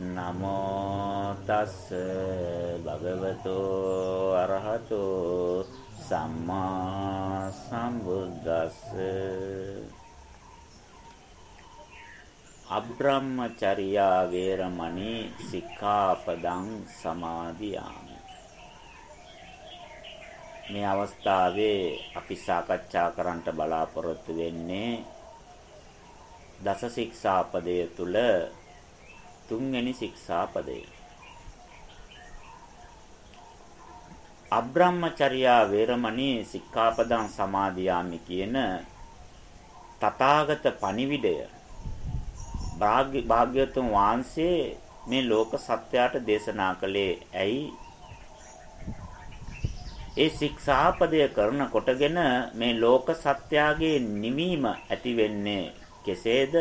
නමෝ තස් භගවතු අරහතු සම්මා සම්බුද්දස්ස. අබ්‍රහ්මචර්යා වේරමණී සික්ඛාපදං සමාදියාමි. මේ අවස්ථාවේ අපි සාකච්ඡා කරන්නට බලාපොරොත්තු වෙන්නේ දස ශික්ෂාපදය තුල තුන්වෙනි ශික්ෂාපදය. අබ්‍රහ්මචර්යා වේරමණී සික්ඛාපදං සමාදියාමි කියන තථාගත පණිවිඩය භාග්‍යවතුන් වහන්සේ මේ ලෝක සත්‍යයට දේශනා කළේ ඇයි? ඒ ශික්ෂාපදය කරන කොටගෙන මේ ලෝක සත්‍යයේ නිමීම ඇති වෙන්නේ කෙසේද?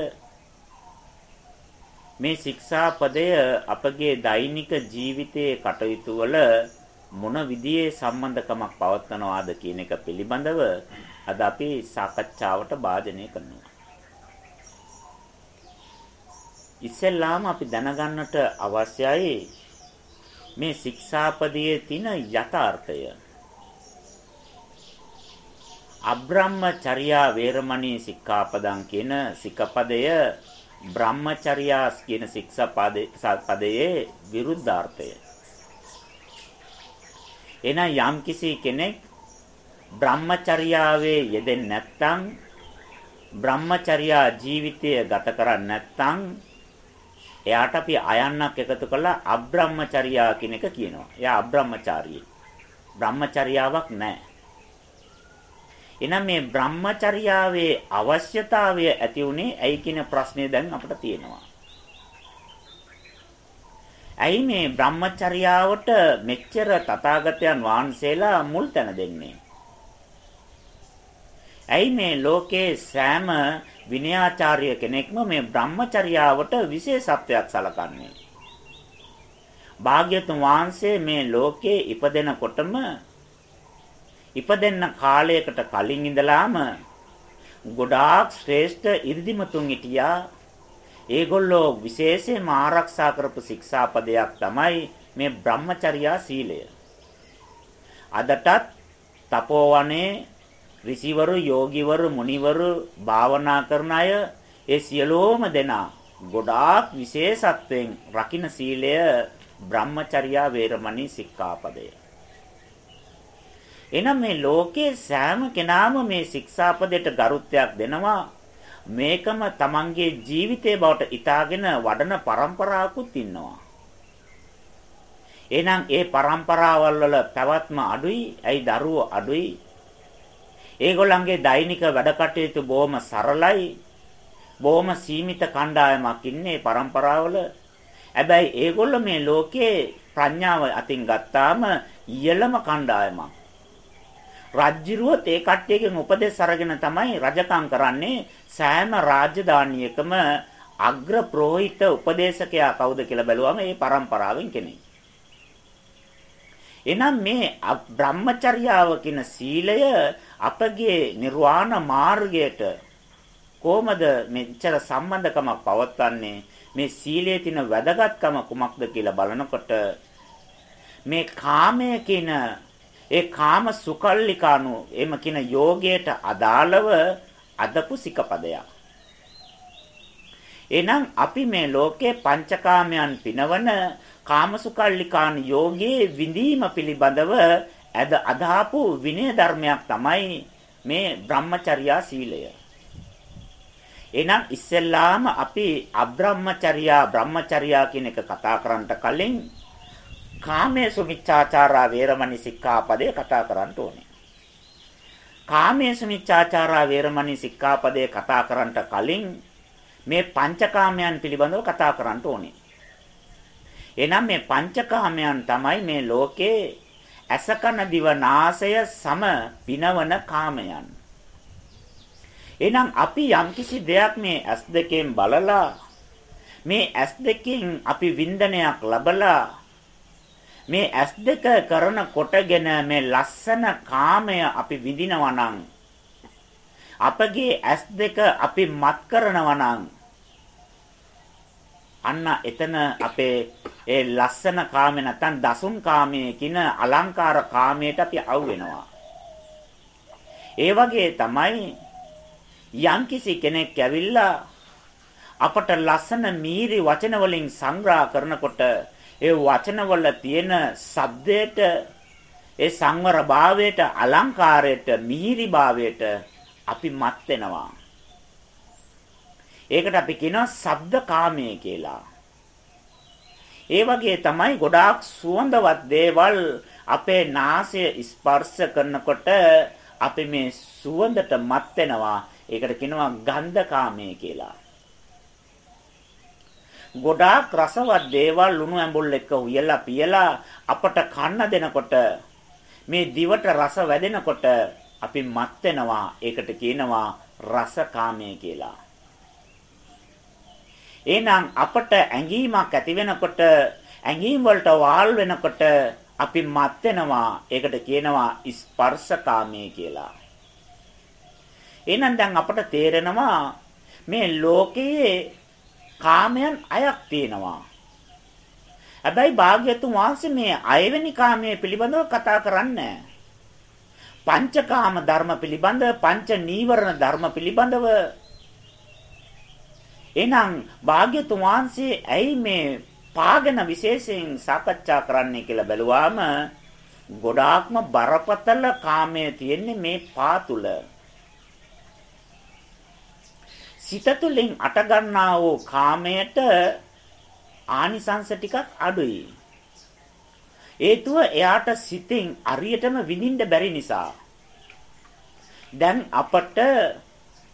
මේ ශික්ෂාපදය අපගේ දෛනික ජීවිතයේ කටයුතු වල මොන විදිහේ සම්බන්ධකමක් පවත්වනවාද කියන එක පිළිබඳව අද අපි සාකච්ඡාවට භාජනය කරනවා. ඉස්සෙල්ලාම අපි දැනගන්නට අවශ්‍යයි මේ ශික්ෂාපදයේ තියෙන යථාර්ථය. අබ්‍රහ්මචර්යා වේරමණී සික්ඛාපදං කියන සික්ඛපදය බ්‍රහ්මචර්යාස් කියන ශික්ෂා පදයේ විරුද්ධාර්ථය. එහෙනම් යම්කිසි කෙනෙක් බ්‍රහ්මචර්යාවේ යෙදෙන්නේ නැත්නම් බ්‍රහ්මචර්යා ජීවිතය ගත කරන්නේ නැත්නම් එයාට අපි අයන්නක් එකතු කරලා අබ්‍රහ්මචර්යා කියන එක කියනවා. එයා අබ්‍රහ්මචාරී. බ්‍රහ්මචර්යාවක් නැහැ. එහෙනම් මේ බ්‍රහ්මචර්යාවේ අවශ්‍යතාවය ඇති උනේ ඇයි කියන ප්‍රශ්නේ දැන් අපිට තියෙනවා. ඇයි මේ බ්‍රහ්මචර්යාවට මෙච්චර තථාගතයන් වහන්සේලා මුල් තැන දෙන්නේ? ඇයි මේ ලෝකේ සෑම විනයාචාර්ය කෙනෙක්ම මේ බ්‍රහ්මචර්යාවට විශේෂත්වයක් සලකන්නේ? භාග්‍යතුන් වහන්සේ මේ ලෝකේ ඉපදෙනකොටම ඉපදෙන්න කාලයකට කලින් ඉඳලාම ගොඩාක් ශ්‍රේෂ්ඨ 이르දිමතුන් හිටියා. ඒගොල්ලෝ විශේෂයෙන්ම ආරක්ෂා කරපු ශික්ෂාපදයක් තමයි මේ බ්‍රහ්මචර්යා සීලය. අදටත් තපෝවනේ ඍෂිවරු යෝගිවරු මුනිවරු භාවනා කරන අය ඒ සියලෝම දෙනා ගොඩාක් විශේෂත්වයෙන් රකින්න සීලය බ්‍රහ්මචර්යා වේරමණී සික්ඛාපදය. එහෙනම් මේ ලෝකයේ සෑම කෙනාම මේ ශික්ෂාපදයට ගරුත්වයක් දෙනවා. මේකම තමන්ගේ ජීවිතේ බවට ඉ타ගෙන වඩන પરම්පරාවකුත් ඉන්නවා. එහෙනම් ඒ પરම්පරාවල් වල පැවැත්ම අඩුයි, ඇයි දරුවෝ අඩුයි? ඒගොල්ලන්ගේ දෛනික වැඩ කටයුතු බොහොම සරලයි. බොහොම සීමිත කණ්ඩායමක් ඉන්නේ પરම්පරාවල. හැබැයි ඒගොල්ල මේ ලෝකේ ප්‍රඥාව අතින් ගත්තාම ඉහළම කණ්ඩායමක්. රජ්ජිරුවත් ඒ කට්ටියගෙන් උපදෙස් අරගෙන තමයි රජකම් කරන්නේ සෑම රාජධානියකම අග්‍ර ප්‍රෝහිත උපදේශකයා කවුද කියලා බැලුවම ඒ પરම්පරාවෙන් කෙනෙක්. එනම් මේ බ්‍රහ්මචර්යාව කියන සීලය අපගේ නිර්වාණ මාර්ගයට කොහොමද මෙච්චර සම්බන්ධකමක් පවත්වන්නේ මේ සීලයේ තියෙන වැදගත්කම කුමක්ද කියලා බලනකොට මේ කාමය කියන ඒ කාම සුකල්ලිකානු එම කියන යෝගයට අදාළව අදපු සිකපදයක්. එහෙනම් අපි මේ ලෝකේ පංචකාමයන් පිනවන කාමසුකල්ලිකාන යෝගයේ විඳීම පිළිබඳව අද අදාපු විනය ධර්මයක් තමයි මේ බ්‍රහ්මචර්යා සීලය. එහෙනම් ඉස්සෙල්ලාම අපි අබ්‍රහ්මචර්යා බ්‍රහ්මචර්යා කියන එක කතා කරන්නට කලින් කාමේසු මිච්ඡාචාරා වේරමණී සික්ඛාපදේ කතා කරන්න ඕනේ. කාමේසු මිච්ඡාචාරා වේරමණී සික්ඛාපදේ කතා කරන්නට කලින් මේ පංචකාමයන් පිළිබඳව කතා කරන්න ඕනේ. එහෙනම් මේ පංචකාමයන් තමයි මේ ලෝකේ ඇසකන දිව නාසය සම පිනවන කාමයන්. එහෙනම් අපි යම්කිසි දෙයක් මේ ඇස් දෙකෙන් බලලා මේ ඇස් දෙකෙන් අපි වින්දනයක් ලබලා මේ ඇස් දෙක කරන කොටගෙන මේ ලස්සන කාමය අපි විඳිනවා නම් අපගේ ඇස් දෙක අපි මත් කරනවා නම් අන්න එතන අපේ ඒ ලස්සන කාමේ නැත්නම් දසුන් කාමයේ කින අලංකාර කාමයට අපි අවු වෙනවා. ඒ වගේ තමයි යම්කිසි කෙනෙක් ඇවිල්ලා අපට ලස්සන මීරි වචන වලින් සංග්‍රහ කරනකොට ඒ වචනවල තියෙන ශබ්දයට ඒ සංවර භාවයට අලංකාරයට මිහිරි භාවයට අපි මත් වෙනවා. ඒකට අපි කියනවා ශබ්ද කාමයේ කියලා. ඒ වගේ තමයි ගොඩාක් සුවඳවත් දේවල් අපේ නාසය ස්පර්ශ කරනකොට අපි මේ සුවඳට මත් වෙනවා. ඒකට කියනවා ගන්ධකාමයේ කියලා. ගොඩාක් රසවත් දේවල් ලුණු ඇඹුල් එක්ක උයලා පියලා අපට කන්න දෙනකොට මේ දිවට රස වැදෙනකොට අපි මත් වෙනවා. ඒකට කියනවා රසකාමයේ කියලා. එහෙනම් අපට ඇඟීමක් ඇති වෙනකොට ඇඟීම් වලට වාල් වෙනකොට අපි මත් වෙනවා. ඒකට කියනවා ස්පර්ශකාමයේ කියලා. එහෙනම් දැන් අපට තේරෙනවා මේ ලෝකයේ කාමයන් අයක් තියෙනවා. හැබැයි භාග්‍යතුන් වහන්සේ මේ අයවෙනි කාමයේ පිළිබඳව කතා කරන්නේ පංචකාම ධර්ම පිළිබඳ පංච නීවරණ ධර්ම පිළිබඳව එහෙනම් භාග්‍යතුන් වහන්සේ ඇයි මේ පාගෙන විශේෂයෙන් සාකච්ඡා කරන්නේ කියලා බැලුවාම ගොඩාක්ම බරපතල කාමයේ තියෙන්නේ මේ පා තුල. සිත තුළින් අට ගන්නා වූ කාමයට ආනිසංස ටිකක් අඩුයි. හේතුව එයාට සිතින් අරියටම විඳින්න බැරි නිසා. දැන් අපට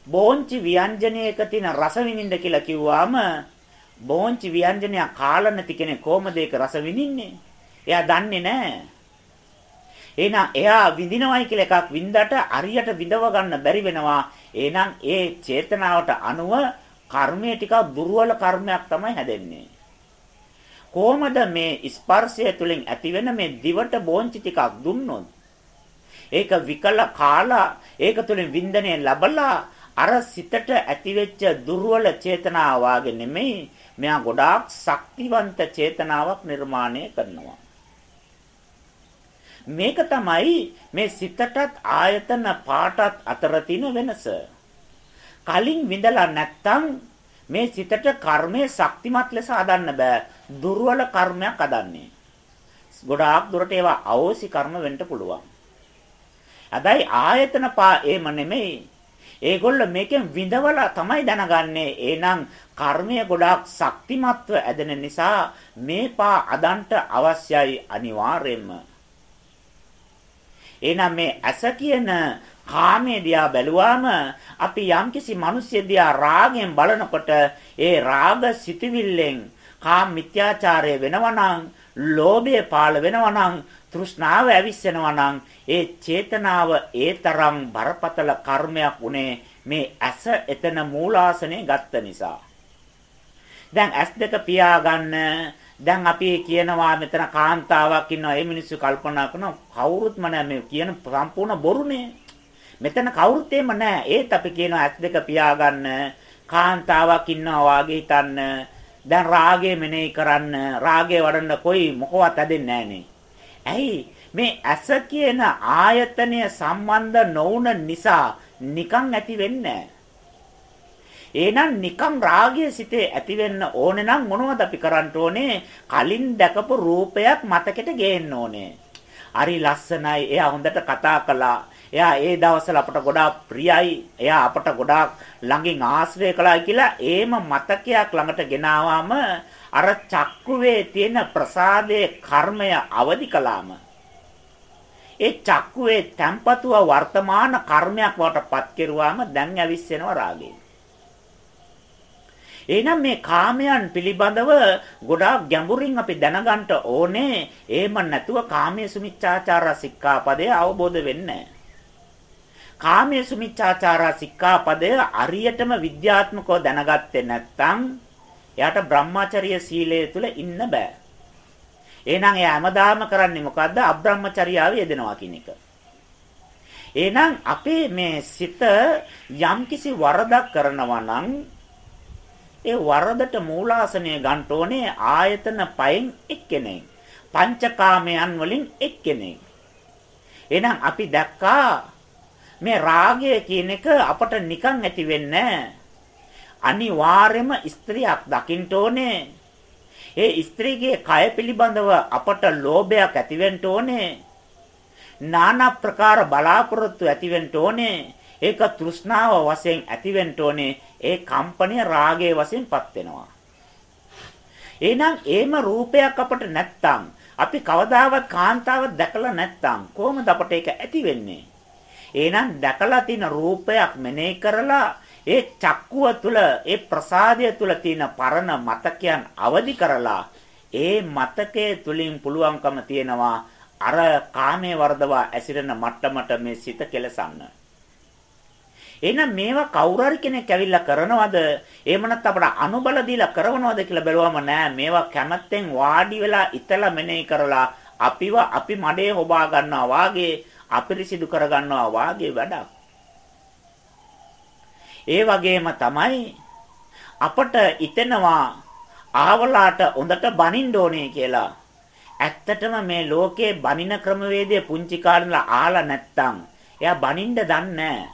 බෝංචි ව්‍යංජනයක තියෙන රස විඳින්න කියලා කිව්වාම බෝංචි ව්‍යංජනය කාලා නැති කෙනෙක් කොහොමද ඒක රස විඳින්නේ? එයා දන්නේ නැහැ. එහෙනම් එයා විඳිනවයි කියලා එකක් වින්දට අරියට විඳව ගන්න බැරි වෙනවා. එහෙනම් ඒ චේතනාවට අනුව කර්මය ටිකක් දුර්වල කර්මයක් තමයි හැදෙන්නේ. කොහොමද මේ ස්පර්ශය තුලින් ඇතිවෙන මේ දිවට බෝංචි ටිකක් දුන්නොත් ඒක විකල කාලා ඒක තුලින් වින්දනය ලැබලා අර සිතට ඇතිවෙච්ච දුර්වල චේතනාව වාගේ නෙමෙයි මෙයා ගොඩාක් ශක්තිවන්ත චේතනාවක් නිර්මාණය කරනවා මේක තමයි මේ සිතටත් ආයතන පාටත් අතර තියෙන වෙනස කලින් විඳලා නැත්තම් මේ සිතට කර්මයේ ශක්තිමත් ලෙස හදන්න බෑ. දුර්වල කර්මයක් හදන්නේ. ගොඩාක් දුරට ඒවා අවෝසි කර්ම වෙන්න පුළුවන්. හැබැයි ආයතන පා එහෙම නෙමෙයි. ඒගොල්ල මේකෙන් විඳවලා තමයි දැනගන්නේ. එහෙනම් කර්මය ගොඩාක් ශක්තිමත්ව ඇදෙන නිසා මේ පා අදන්ට අවශ්‍යයි අනිවාර්යයෙන්ම. එහෙනම් මේ ඇස කියන කාමයේ දිහා බැලුවාම අපි යම්කිසි මිනිස්සු දිහා රාගයෙන් බලනකොට ඒ රාග සිටිවිල්ලෙන් කාම මිත්‍යාචාරය වෙනවනම් ලෝභය පාළ වෙනවනම් තෘෂ්ණාව ඇවිස්සෙනවනම් ඒ චේතනාව ඒ තරම් බරපතල කර්මයක් උනේ මේ ඇස එතන මූලාසනේ ගත්ත නිසා. දැන් ඇස් දෙක පියාගන්න දැන් අපි කියනවා මෙතන කාන්තාවක් ඉන්නවා ඒ මිනිස්සු කල්පනා කරනවා කවුරුත්ම නැහැ මේ කියන සම්පූර්ණ බොරුනේ මෙතන කවුරුත් එහෙම නැහැ. ඒත් අපි කියනවා ඇස් දෙක පියාගන්න කාන්තාවක් ඉන්නවා වාගේ හිතන්න. දැන් රාගය මෙනෙහි කරන්න. රාගය වඩන්න කොයි මොකවත් ඇදෙන්නේ ඇයි මේ ඇස කියන ආයතනය සම්බන්ධ නොවුන නිසා නිකන් ඇති වෙන්නේ එහෙනම් නිකම් රාගය සිතේ ඇති වෙන්න ඕනේ නම් මොනවද අපි කරන්න ඕනේ? කලින් දැකපු රූපයක් මතකෙට ගේන්න ඕනේ. හරි ලස්සනයි. එයා හොඳට කතා කළා. එයා ඒ දවස්වල අපට ගොඩාක් ප්‍රියයි. එයා අපට ගොඩාක් ළඟින් ආශ්‍රය කළා කියලා ඒම මතකයක් ළඟට ගෙනාවාම අර චක්කුවේ තියෙන ප්‍රසාදයේ කර්මය අවදි කළාම ඒ චක්කුවේ තැම්පතුව වර්තමාන කර්මයක් බවට පත් කෙරුවාම දැන් ඇවිස්සෙනවා රාගය. එහෙනම් මේ කාමයන් පිළිබඳව ගොඩාක් ගැඹුරින් අපි දැනගන්න ඕනේ. එහෙම නැතුව කාමයේ සුමිච්ඡාචාර සික්ඛාපදය අවබෝධ වෙන්නේ නැහැ. කාමයේ මිච්ඡාචාරා සික්ඛාපදය අරියටම විද්‍යාත්මකව දැනගත්තේ නැත්නම් එයාට බ්‍රහ්මචර්ය සීලය තුල ඉන්න බෑ. එහෙනම් එයා හැමදාම කරන්නේ මොකද්ද? අබ්‍රහ්මචර්යාව යෙදෙනවා කියන එක. එහෙනම් අපේ මේ සිත යම්කිසි වරදක් කරනවා නම් ඒ වරදට මූලාසනය ගන්න ඕනේ ආයතන පහෙන් එක්කෙනෙක්. පංචකාමයන් වලින් එක්කෙනෙක්. එහෙනම් අපි දැක්කා මේ රාගය කියන එක අපට නිකන් ඇති වෙන්නේ අනිවාර්යයෙන්ම ස්ත්‍රියක් දකින්න ඕනේ. ඒ ස්ත්‍රීගේ කය පිළිබඳව අපට ලෝභයක් ඇති වෙන්න ඕනේ. নানা ප්‍රකාර බලාපොරොත්තු ඇති වෙන්න ඕනේ. ඒක තෘෂ්ණාව වශයෙන් ඇතිවෙන්න ඕනේ. ඒ කම්පණය රාගයේ වශයෙන්පත් වෙනවා. එහෙනම් ඒම රූපයක් අපට නැත්තම් අපි කවදාවත් කාන්තාවක් දැකලා නැත්තම් කොහොමද අපට ඒක ඇති වෙන්නේ? එහෙනම් දැකලා තියෙන රූපයක් මෙනෙහි කරලා ඒ චක්කුව තුළ ඒ ප්‍රසාදය තුළ තියෙන පරණ මතකයන් අවදි කරලා ඒ මතකයේ තුලින් පුළුවන්කම තියනවා අර කාමයේ වර්ධවා ඇසිරෙන මට්ටමට මේ සිත කෙලසන්න. එහෙනම් මේවා කවුරු හරි කෙනෙක් ඇවිල්ලා කරනවද? එහෙම නැත්නම් අපට අනුබල දීලා කරනවද කියලා බැලුවම නෑ. මේවා කැමැත්තෙන් වාඩි වෙලා ඉතලා මෙනෙහි කරලා අපිව අපි මඩේ හොබා ගන්නවා වාගේ අපිරිසිදු කර ගන්නවා වාගේ වැඩක්. ඒ වගේම තමයි අපට ඉතෙනවා ආවලාට හොඳට බනින්න ඕනේ කියලා. ඇත්තටම මේ ලෝකේ බනින ක්‍රමවේදය පුංචි කාලේ ආලා නැත්තම් එයා බනින්න දන්නේ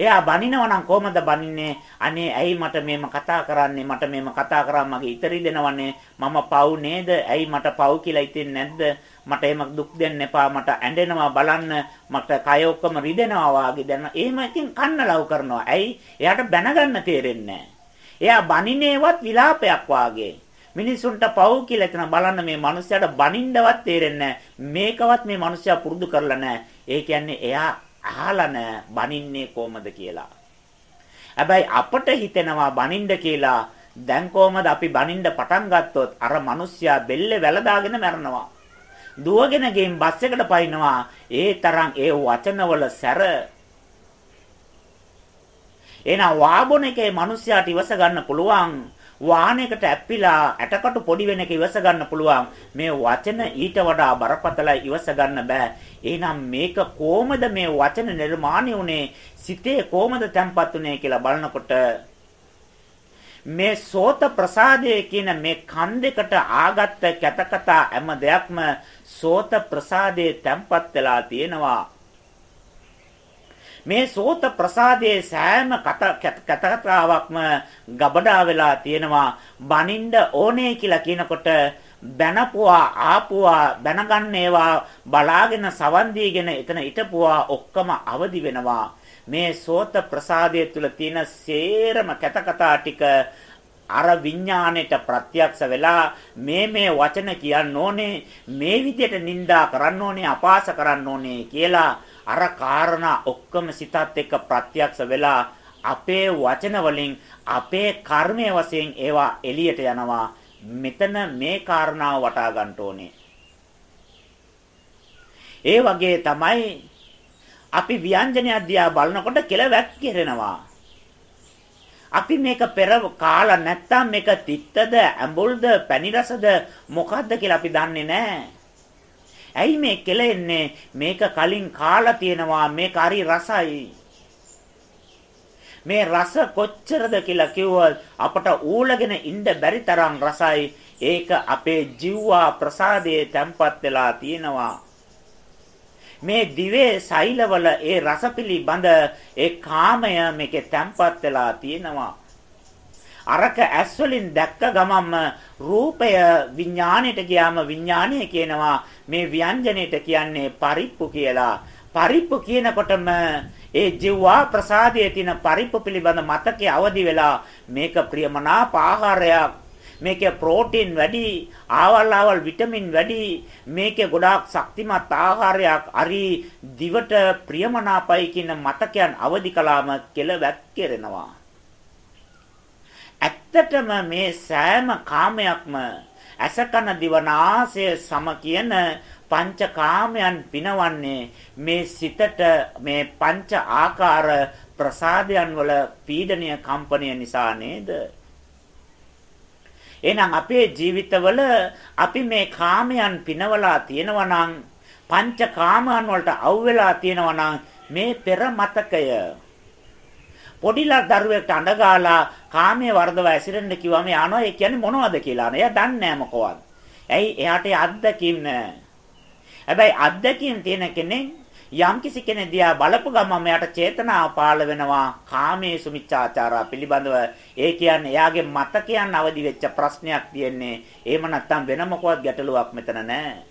එයා බනිනවා නම් කොහමද බනින්නේ? අනේ ඇයි මට මේම කතා කරන්නේ? මට මේම කතා කරා මගේ ඉතරි දෙනවන්නේ. මම පව් නේද? ඇයි මට පව් කියලා හිතෙන්නේ නැද්ද? මට එහෙම දුක් දෙන්න එපා. මට ඇඬෙනවා බලන්න. මට කය ඔක්කොම රිදෙනවා වාගේ දැන. එහෙම ඉතින් කන්න ලව් කරනවා. ඇයි? එයාට බැනගන්න තේරෙන්නේ එයා බනිනේවත් විලාපයක් වාගේ. මිනිසුන්ට පව් කියලා එතන බලන්න මේ මිනිස්යාට බනින්නවත් තේරෙන්නේ මේකවත් මේ මිනිස්යා පුරුදු කරලා නැහැ. ඒ කියන්නේ එයා අහලා නැහැ බනින්නේ කොහමද කියලා. හැබැයි අපට හිතෙනවා බනින්න කියලා දැන් කොහමද අපි බනින්න පටන් ගත්තොත් අර මිනිස්සයා බෙල්ල වැලදාගෙන මැරෙනවා. දුවගෙන ගෙන් බස් එකට පයින්නවා. ඒ තරම් ඒ වචනවල සැර එහෙනම් වාබොන එකේ මිනිස්සයාට ඉවස ගන්න පුළුවන් වාහනයකට ඇප්පිලා ඇටකටු පොඩි වෙන එක ඉවස ගන්න පුළුවන්. මේ වචන ඊට වඩා බරපතලයි ඉවස ගන්න බෑ. එහෙනම් මේක කොහමද මේ වචන නිර්මාණය උනේ සිතේ කොහමද තැම්පත් උනේ කියලා බලනකොට මේ සෝත ප්‍රසාදය කියන මේ කන් දෙකට ආගත්ත කැතකතා හැම දෙයක්ම සෝත ප්‍රසාදයේ තැම්පත් වෙලා තියෙනවා. මේ සෝත ප්‍රසාදයේ සෑම කතාවක්ම ගබඩා වෙලා තියෙනවා. බනින්න ඕනේ කියලා කියනකොට බැනපුවා ආපුවා බැනගන්න ඒවා බලාගෙන සවන් දීගෙන එතන හිටපුවා ඔක්කොම අවදි වෙනවා. මේ සෝත ප්‍රසාදයේ තුල තියෙන සේරම කතා ටික අර විඥාණයට ප්‍රත්‍යක්ෂ වෙලා මේ මේ වචන කියන්න ඕනේ මේ විදිහට නිඳා කරන්න ඕනේ අපාස කරන්න ඕනේ කියලා අර කාරණා ඔක්කොම සිතත් එක්ක ප්‍රත්‍යක්ෂ වෙලා අපේ වචන වලින් අපේ කර්මයේ වශයෙන් ඒවා එළියට යනවා. මෙතන මේ කාරණාව වටා ගන්න ඕනේ. ඒ වගේ තමයි අපි ව්‍යංජනය අධ්‍යා බලනකොට කෙලවැක් කෙරෙනවා. අපි මේක පෙර කාලා නැත්තම් මේක තිත්තද ඇඹුල්ද පැණි රසද මොකද්ද කියලා අපි දන්නේ නැහැ. ඇයි මේ කෙලෙන්නේ? මේක කලින් කාලා තියෙනවා. මේක හරි රසයි. මේ රස කොච්චරද කියලා කිව්වොත් අපට ඌලගෙන ඉන්න බැරි තරම් රසයි. ඒක අපේ ජීවා ප්‍රසාදයේ තැම්පත් වෙලා තියෙනවා. මේ දිවේ සෛලවල ඒ රස පිළිබඳ ඒ කාමය මේකේ තැම්පත් වෙලා තියෙනවා. අරක ඇස් වලින් දැක්ක ගමම්ම රූපය විඥාණයට ගියාම විඥාණය කියනවා මේ ව්‍යංජනයට කියන්නේ පරිප්පු කියලා. පරිප්පු කියනකොටම ඒ ජීවා ප්‍රසාදයේ තියෙන පරිප්පු පිළිබඳ මතකයේ අවදි වෙලා මේක ප්‍රියමනාප ආහාරයක්. මේකේ ප්‍රෝටීන් වැඩි ආවල් ආවල් විටමින් වැඩි මේකේ ගොඩාක් ශක්තිමත් ආහාරයක්. අරි දිවට ප්‍රියමනාපයි කියන මතකයන් අවදි කළාම කෙල වැක්කිරෙනවා ඇත්තටම මේ සෑම කාමයක්ම අසකන දිවනාසය සම කියන පංච කාමයන් පිනවන්නේ මේ සිතට මේ පංච ආකාර ප්‍රසාදයන් වල පීඩනය කම්පනය නිසා නේද? එහෙනම් අපේ ජීවිතවල අපි මේ කාමයන් පිනවලා තියෙනවා නම් පංච කාමයන් වලට අවු වෙලා තියෙනවා නම් මේ පෙර මතකය පොඩිලා දරුවෙක්ට අඬගාලා කාමයේ වර්ධව ඇසිරෙන්න කිව්වම යනවා ඒ කියන්නේ මොනවද කියලා. එයා දන්නේ නැහැ මොකවත්. ඇයි එයාට අත්දැකීම් නැහැ. හැබැයි අත්දැකීම් තියෙන කෙනෙක් යම් කිසි කෙනෙක් දිහා බලපු ගමන් එයාට චේතනාව පාළ වෙනවා කාමයේ සුමිච්ඡාචාරා පිළිබඳව ඒ කියන්නේ එයාගේ මතකයන් අවදි වෙච්ච ප්‍රශ්නයක් තියෙන්නේ එහෙම නැත්නම් වෙන මොකවත් ගැටලුවක් මෙතන නැහැ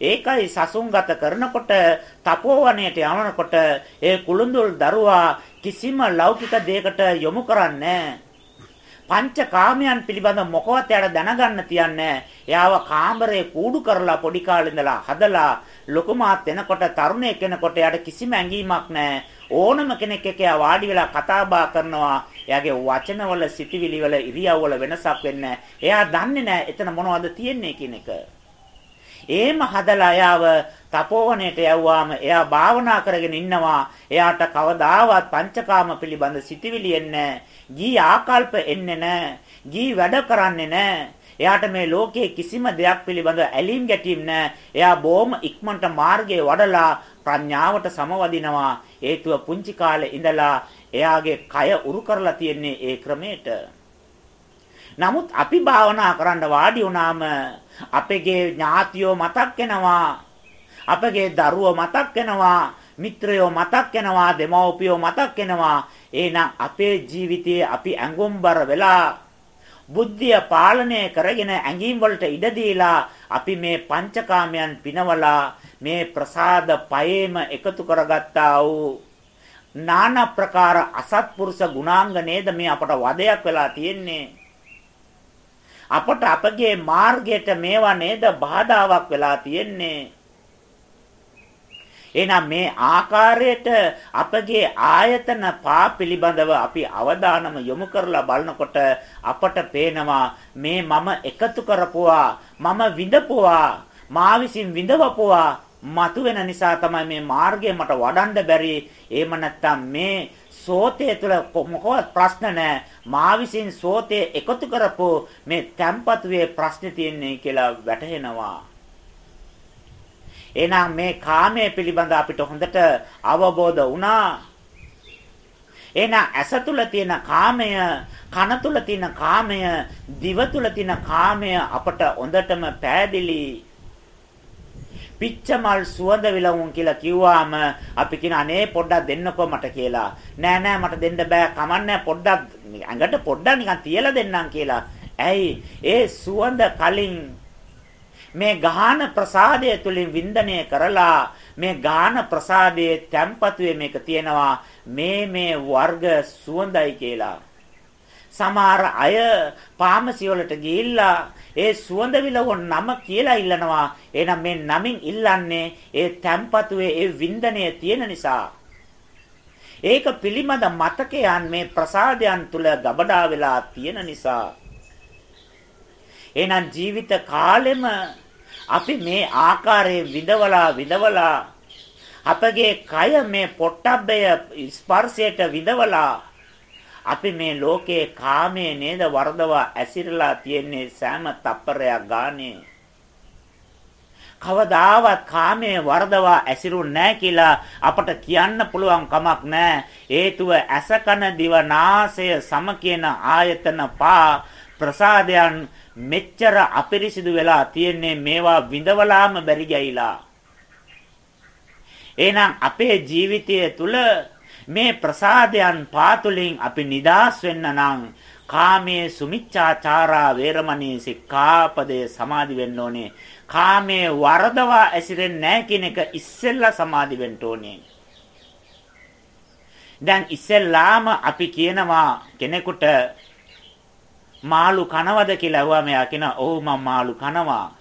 ඒකයි සසුන්ගත කරනකොට තපෝවණයට යනකොට ඒ කුළුඳුල් දරුවා කිසිම ලෞකික දෙයකට යොමු කරන්නේ පංචකාමයන් පිළිබඳ මොකවත් එයාට දැනගන්න තියන්නේ එයාව කාමරේ කූඩු කරලා පොඩි කාලේ ඉඳලා හදලා ලොකු මාත් වෙනකොට තරුණයෙක් වෙනකොට එයාට කිසිම ඇඟීමක් නැහැ. ඕනම කෙනෙක් එක්ක එයා වාඩි වෙලා කතා බහ කරනවා. එයාගේ වචනවල සිටිවිලිවල ඉරියව්වල වෙනසක් වෙන්නේ එයා දන්නේ නැහැ එතන මොනවද තියෙන්නේ කියන එක. එහෙම හදලා එයාව තපෝවණයට යවුවාම එයා භාවනා කරගෙන ඉන්නවා. එයාට කවදාවත් පංචකාම පිළිබඳ සිතිවිලි එන්නේ ගී ආකල්ප එන්නේ නැහැ. ගී වැඩ කරන්නේ නැහැ. එයාට මේ ලෝකයේ කිසිම දෙයක් පිළිබඳ ඇලීම් ගැටීම් නැහැ. එයා බොහොම ඉක්මනට මාර්ගයේ වඩලා ප්‍රඥාවට සමවදිනවා. හේතුව පුංචි කාලේ ඉඳලා එයාගේ කය උරු කරලා තියෙන්නේ ඒ ක්‍රමයට. නමුත් අපි භාවනා කරන්න වාඩි වුණාම අපගේ ඥාතියෝ මතක් වෙනවා. අපගේ දරුවෝ මතක් වෙනවා. මිත්‍රයෝ මතක් වෙනවා. දෙමව්පියෝ මතක් වෙනවා. එහෙනම් අපේ ජීවිතයේ අපි ඇඟුම්බර වෙලා බුද්ධිය පාලනය කරගෙන ඇඟීම් වලට ඉඩ දීලා අපි මේ පංචකාමයන් පිනවලා මේ ප්‍රසාද පයේම එකතු කරගත්තා වූ নানা ප්‍රකාර අසත්පුරුෂ ගුණාංග නේද මේ අපට වදයක් වෙලා තියෙන්නේ අපට අපගේ මාර්ගයට මේවා නේද බාධාවක් වෙලා තියෙන්නේ. එහෙනම් මේ ආකාරයට අපගේ ආයතන පා පිළිබඳව අපි අවධානම යොමු කරලා බලනකොට අපට පේනවා මේ මම එකතු කරපුවා මම විඳපුවා මා විසින් විඳවපුවා මතුවෙන නිසා තමයි මේ මාර්ගය මට වඩන්න බැරි. එහෙම නැත්නම් මේ සෝතේ තුල මොකවත් ප්‍රශ්න නැහැ. මා විසින් සෝතේ එකතු කරපු මේ තැම්පතුවේ ප්‍රශ්නේ තියෙන්නේ කියලා වැටහෙනවා. එහෙනම් මේ කාමයේ පිළිබඳ අපිට හොඳට අවබෝධ වුණා. එහෙනම් ඇස තුල තියෙන කාමය, කන තුල තියෙන කාමය, දිව තුල තියෙන කාමය අපට හොඳටම පෑදිලි පිච්චමල් සුවඳ විලවුන් කියලා කිව්වාම අපි කියන අනේ පොඩ්ඩක් දෙන්නකෝ මට කියලා. නෑ නෑ මට දෙන්න බෑ කමන්නේ පොඩ්ඩක් ඇඟට පොඩ්ඩක් නිකන් තියලා දෙන්නම් කියලා. ඇයි ඒ සුවඳ කලින් මේ ගාහන ප්‍රසාදය තුලින් වින්දනය කරලා මේ ගාහන ප්‍රසාදයේ තැම්පතුවේ මේක තියෙනවා මේ මේ වර්ග සුවඳයි කියලා. සමහර අය පාමසි වලට ගිහිල්ලා ඒ සුවඳ විලවුන් නම කියලා ඉල්ලනවා. එහෙනම් මේ නමින් ඉල්ලන්නේ ඒ තැම්පතුවේ ඒ වින්දනය තියෙන නිසා. ඒක පිළිමද මතකයන් මේ ප්‍රසාදයන් තුල ගබඩා වෙලා තියෙන නිසා. එහෙනම් ජීවිත කාලෙම අපි මේ ආකාරයේ විඳවලා විඳවලා අපගේ කය මේ පොට්ටබ්බය ස්පර්ශයට විඳවලා අපි මේ ලෝකයේ කාමයේ නේද වර්ධවා ඇසිරලා තියෙන්නේ සෑම තප්පරයක් ගානේ. කවදාවත් කාමයේ වර්ධවා ඇසිරුන්නේ නැහැ කියලා අපට කියන්න පුළුවන් කමක් නැහැ. හේතුව ඇස කන දිව නාසය සම කියන ආයතන පා ප්‍රසාදයන් මෙච්චර අපිරිසිදු වෙලා තියෙන්නේ මේවා විඳවලාම බැරි ගයිලා. එහෙනම් අපේ ජීවිතය තුළ මේ ප්‍රසාදයන් පාතුලින් අපි නිදාස් වෙන්න නම් කාමයේ සුමිච්ඡාචාරා වේරමණී සික්ඛාපදේ සමාදි වෙන්න ඕනේ. කාමයේ වරදවා ඇසිරෙන්නේ නැහැ කියන එක ඉස්සෙල්ලා සමාදි වෙන්න ඕනේ. දැන් ඉස්සෙල්ලාම අපි කියනවා කෙනෙකුට මාළු කනවද කියලා අහුවාම එයා කියනවා ඔව් මම මාළු කනවා.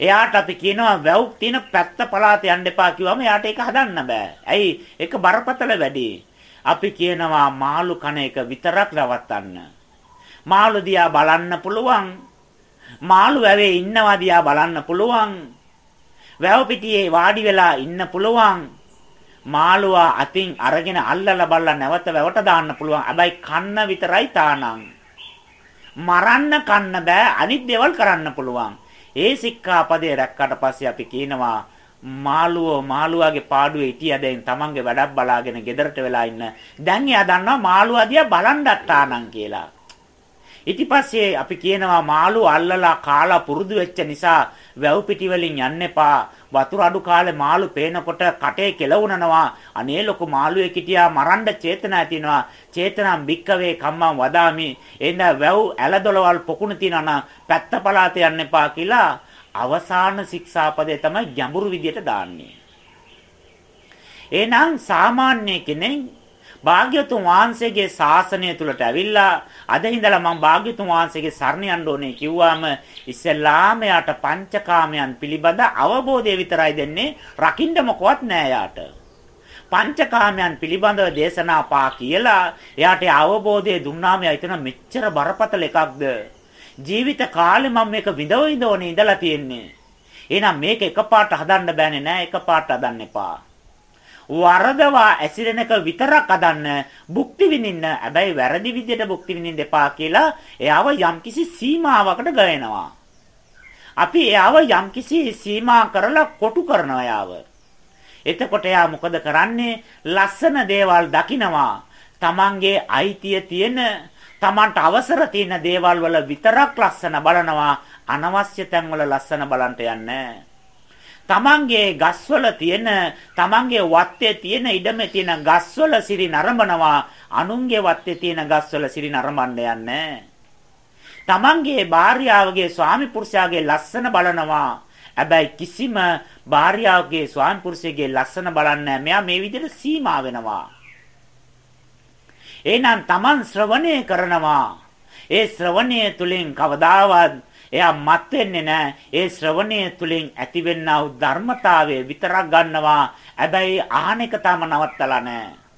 එයාට අපි කියනවා වැව් තියෙන පැත්ත පළාත යන්න එපා කිව්වම එයාට ඒක හදන්න බෑ. ඇයි? ඒක බරපතල වැඩි. අපි කියනවා මාළු කන එක විතරක් නවත්තන්න. මාළු දිහා බලන්න පුළුවන්. මාළු වැවේ ඉන්නවා දිහා බලන්න පුළුවන්. වැව් පිටියේ වාඩි වෙලා ඉන්න පුළුවන්. මාළුවා අතින් අරගෙන අල්ලලා බලලා නැවත වැවට දාන්න පුළුවන්. හැබැයි කන්න විතරයි තානම්. මරන්න කන්න බෑ අනිත් දේවල් කරන්න පුළුවන්. ඒ සික්ඛාපදේ රැක්කට පස්සේ අපි කියනවා මාළුවෝ මාළුවාගේ පාඩුවේ හිටියා දැන් තමන්ගේ වැඩක් බලාගෙන ගෙදරට වෙලා ඉන්න. දැන් එයා දන්නවා මාළුවා දිහා බලන්නත් ආනන් කියලා. ඊට පස්සේ අපි කියනවා මාළු අල්ලලා කාලා පුරුදු වෙච්ච නිසා වැව් පිටි වලින් යන්න එපා. වතුර අඩු කාලේ මාළු පේනකොට කටේ කෙලවුනනවා. අනේ ලොකු මාළුවෙක් හිටියා මරන්න චේතනා ඇතිනවා. චේතනම් බික්කවේ කම්මං වදාමි. එන්න වැව් ඇලදොලවල් පොකුණු තියනවා පැත්ත පලාත යන්න එපා කියලා අවසාන ශික්ෂාපදේ තමයි ගැඹුරු විදියට දාන්නේ. එහෙනම් සාමාන්‍ය කෙනෙක් භාග්‍යතුන් වහන්සේගේ ශාසනය තුලට ඇවිල්ලා අද ඉඳලා මම භාග්‍යතුන් වහන්සේගේ සරණ යන්න ඕනේ කිව්වාම ඉස්සෙල්ලාම යාට පංචකාමයන් පිළිබඳ අවබෝධය විතරයි දෙන්නේ රකින්න මොකවත් නෑ යාට. පංචකාමයන් පිළිබඳව දේශනා පා කියලා එයාට අවබෝධය දුන්නාම එයා මෙච්චර බරපතල එකක්ද? ජීවිත කාලේ මම මේක විඳව විඳවනේ ඉඳලා තියෙන්නේ. එහෙනම් මේක එකපාරට හදන්න බෑනේ නෑ එකපාරට හදන්න එපා. වරදවා ඇසිරෙන එක විතරක් අදන්න භුක්ති විඳින්න හැබැයි වැරදි විදියට භුක්ති විඳින්න එපා කියලා එයාව යම්කිසි සීමාවකට ගයනවා. අපි එයාව යම්කිසි සීමා කරලා කොටු කරනවා එයාව. එතකොට එයා මොකද කරන්නේ? ලස්සන දේවල් දකිනවා. Tamange අයිතිය තියෙන Tamanට අවසර තියෙන දේවල් වල විතරක් ලස්සන බලනවා. අනවශ්‍ය තැන්වල ලස්සන බලන්ට යන්නේ තමන්ගේ ගස්වල තියෙන තමන්ගේ වත්තේ තියෙන ඉඩමේ තියෙන ගස්වල සිරි නරඹනවා. අනුන්ගේ වත්තේ තියෙන ගස්වල සිරි නරඹන්න යන්නේ. තමන්ගේ භාර්යාවගේ ස්වාමි පුරුෂයාගේ ලස්සන බලනවා. හැබැයි කිසිම භාර්යාවගේ ස්වාමි පුරුෂයාගේ ලස්සන බලන්නේ මෙයා මේ විදිහට සීමා වෙනවා. එහෙනම් තමන් ශ්‍රවණය කරනවා. ඒ ශ්‍රවණය තුලින් කවදාවත් එයා මත් වෙන්නේ නැහැ. ඒ ශ්‍රවණය තුලින් ඇතිවෙනා වූ ධර්මතාවය විතරක් ගන්නවා. හැබැයි ආහන එක තාම නවත්තලා නැහැ.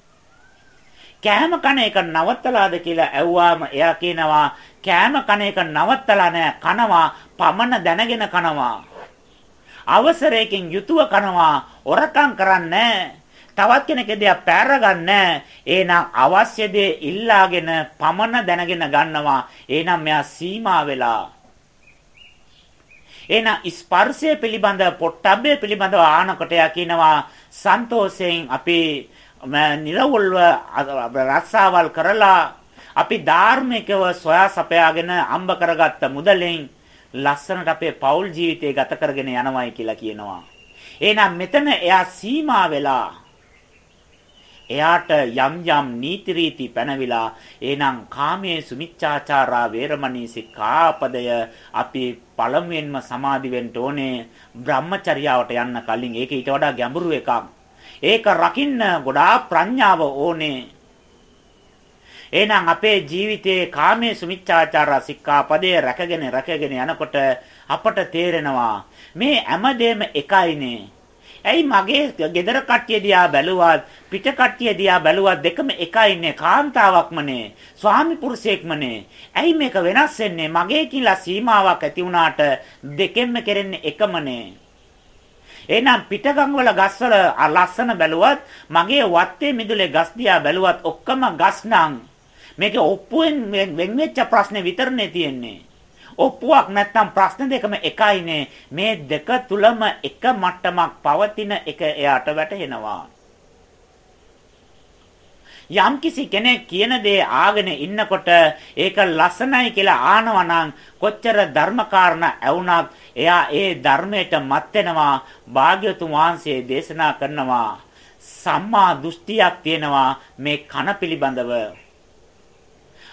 කෑම කන එක නවත්තලාද කියලා ඇහුවාම එයා කියනවා කෑම කන එක නවත්තලා නැහැ. කනවා පමණ දැනගෙන කනවා. අවසරයකින් යුතුව කනවා. ඔරකම් කරන්නේ තවත් කෙනෙක්ගේ පෑරගන්නේ එහෙනම් අවශ්‍ය දේ ඉල්ලාගෙන පමණ දැනගෙන ගන්නවා එහෙනම් මෙයා සීමා වෙලා එහෙනම් ස්පර්ශය පිළිබඳ පොට්ටබ්බය පිළිබඳව ආනකොට යා කියනවා සන්තෝෂයෙන් අපි නිර්වුල්ව රස්සාවල් කරලා අපි ධාර්මිකව සොයා සපයාගෙන අම්බ කරගත්ත මුදලෙන් ලස්සනට අපේ පෞල් ජීවිතය ගත කරගෙන යනවායි කියලා කියනවා. එහෙනම් මෙතන එයා සීමා වෙලා එයාට යම් යම් නීති රීති පැනවිලා එහෙනම් කාමයේ සුමිච්ඡාචාරා වේරමණී සික්ඛාපදය අපි පළමුවෙන්ම සමාදි වෙන්න ඕනේ බ්‍රහ්මචර්යාවට යන්න කලින්. ඒක ඊට වඩා ගැඹුරු එකක්. ඒක රකින්න ගොඩාක් ප්‍රඥාව ඕනේ. එහෙනම් අපේ ජීවිතයේ කාමයේ සුමිච්ඡාචාරා සික්ඛාපදය රැකගෙන රැකගෙන යනකොට අපට තේරෙනවා මේ හැමදේම එකයිනේ. ඇයි මගේ ගෙදර කට්ටිය දිහා බැලුවත් පිට කට්ටිය දිහා බැලුවත් දෙකම එකයිනේ කාන්තාවක්මනේ ස්වාමි පුරුෂයෙක්මනේ ඇයි මේක වෙනස් වෙන්නේ? මගේ කියලා සීමාවක් ඇති වුණාට දෙකෙන්ම කෙරෙන්නේ එකමනේ එහෙනම් පිටගම් වල ගස්වල ලස්සන බැලුවත් මගේ වත්තේ මිදුලේ ගස් දිහා බැලුවත් ඔක්කොම ගස් නම් මේකේ ඔප්පුවෙන් වෙන් වෙච්ච ප්‍රශ්නේ විතරනේ තියෙන්නේ. ඔප්පුවක් නැත්තම් ප්‍රශ්න දෙකම එකයිනේ. මේ දෙක තුලම එක මට්ටමක් පවතින එක එයාට වැටහෙනවා. යම්කිසි කෙනෙක් කියන දේ ආගෙන ඉන්නකොට ඒක ලස්සනයි කියලා ආනවනම් කොච්චර ධර්මකාරණ ඇවුනත් එයා ඒ ධර්මයට මත් වෙනවා භාග්‍යතුන් වහන්සේ දේශනා කරනවා සම්මා දෘෂ්ටියක් තියෙනවා මේ කන පිළිබඳව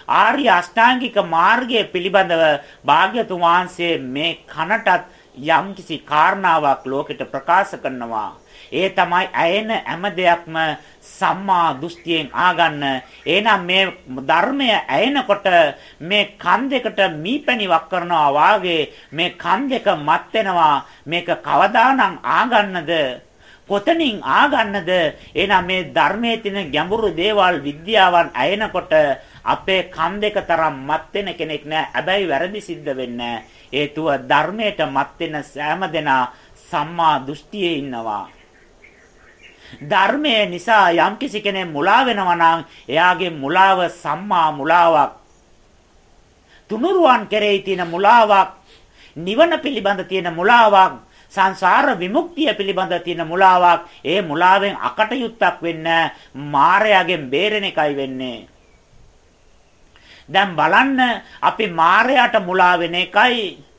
ආර්ය අෂ්ටාංගික මාර්ගය පිළිබඳව භාග්‍යතුන් වහන්සේ මේ කනටත් යම්කිසි කාරණාවක් ලෝකෙට ප්‍රකාශ කරනවා. ඒ තමයි ඇයෙන හැම දෙයක්ම සම්මා දෘෂ්ටියෙන් ආගන්න. එහෙනම් මේ ධර්මය ඇයෙනකොට මේ කන් දෙකට මීපැණි වක් කරනවා වාගේ මේ කන් දෙක මත් වෙනවා. මේක කවදානම් ආගන්නද? කොතනින් ආගන්නද? එහෙනම් මේ ධර්මයේ තියෙන ගැඹුරු දේවල් විද්‍යාවන් ඇයෙනකොට අපේ කන් දෙක තරම් මත් වෙන කෙනෙක් නෑ. හැබැයි වැරදි සිද්ධ වෙන්නේ හේතුව ධර්මයට මත් වෙන සෑම දෙනා සම්මා දෘෂ්ටියේ ඉන්නවා. ධර්මයේ නිසා යම්කිසි කෙනෙක් මුලා වෙනවා නම් එයාගේ මුලාව සම්මා මුලාවක්. තුනුරුවන් කෙරෙහි තියෙන මුලාවක් නිවන පිළිබඳ තියෙන මුලාවක් සංසාර විමුක්තිය පිළිබඳ තියෙන මුලාවක් ඒ මුලාවෙන් අකටයුත්තක් වෙන්න මායයෙන් බේරෙන එකයි වෙන්නේ දැන් බලන්න අපි මායයට මුලා වෙන එකයි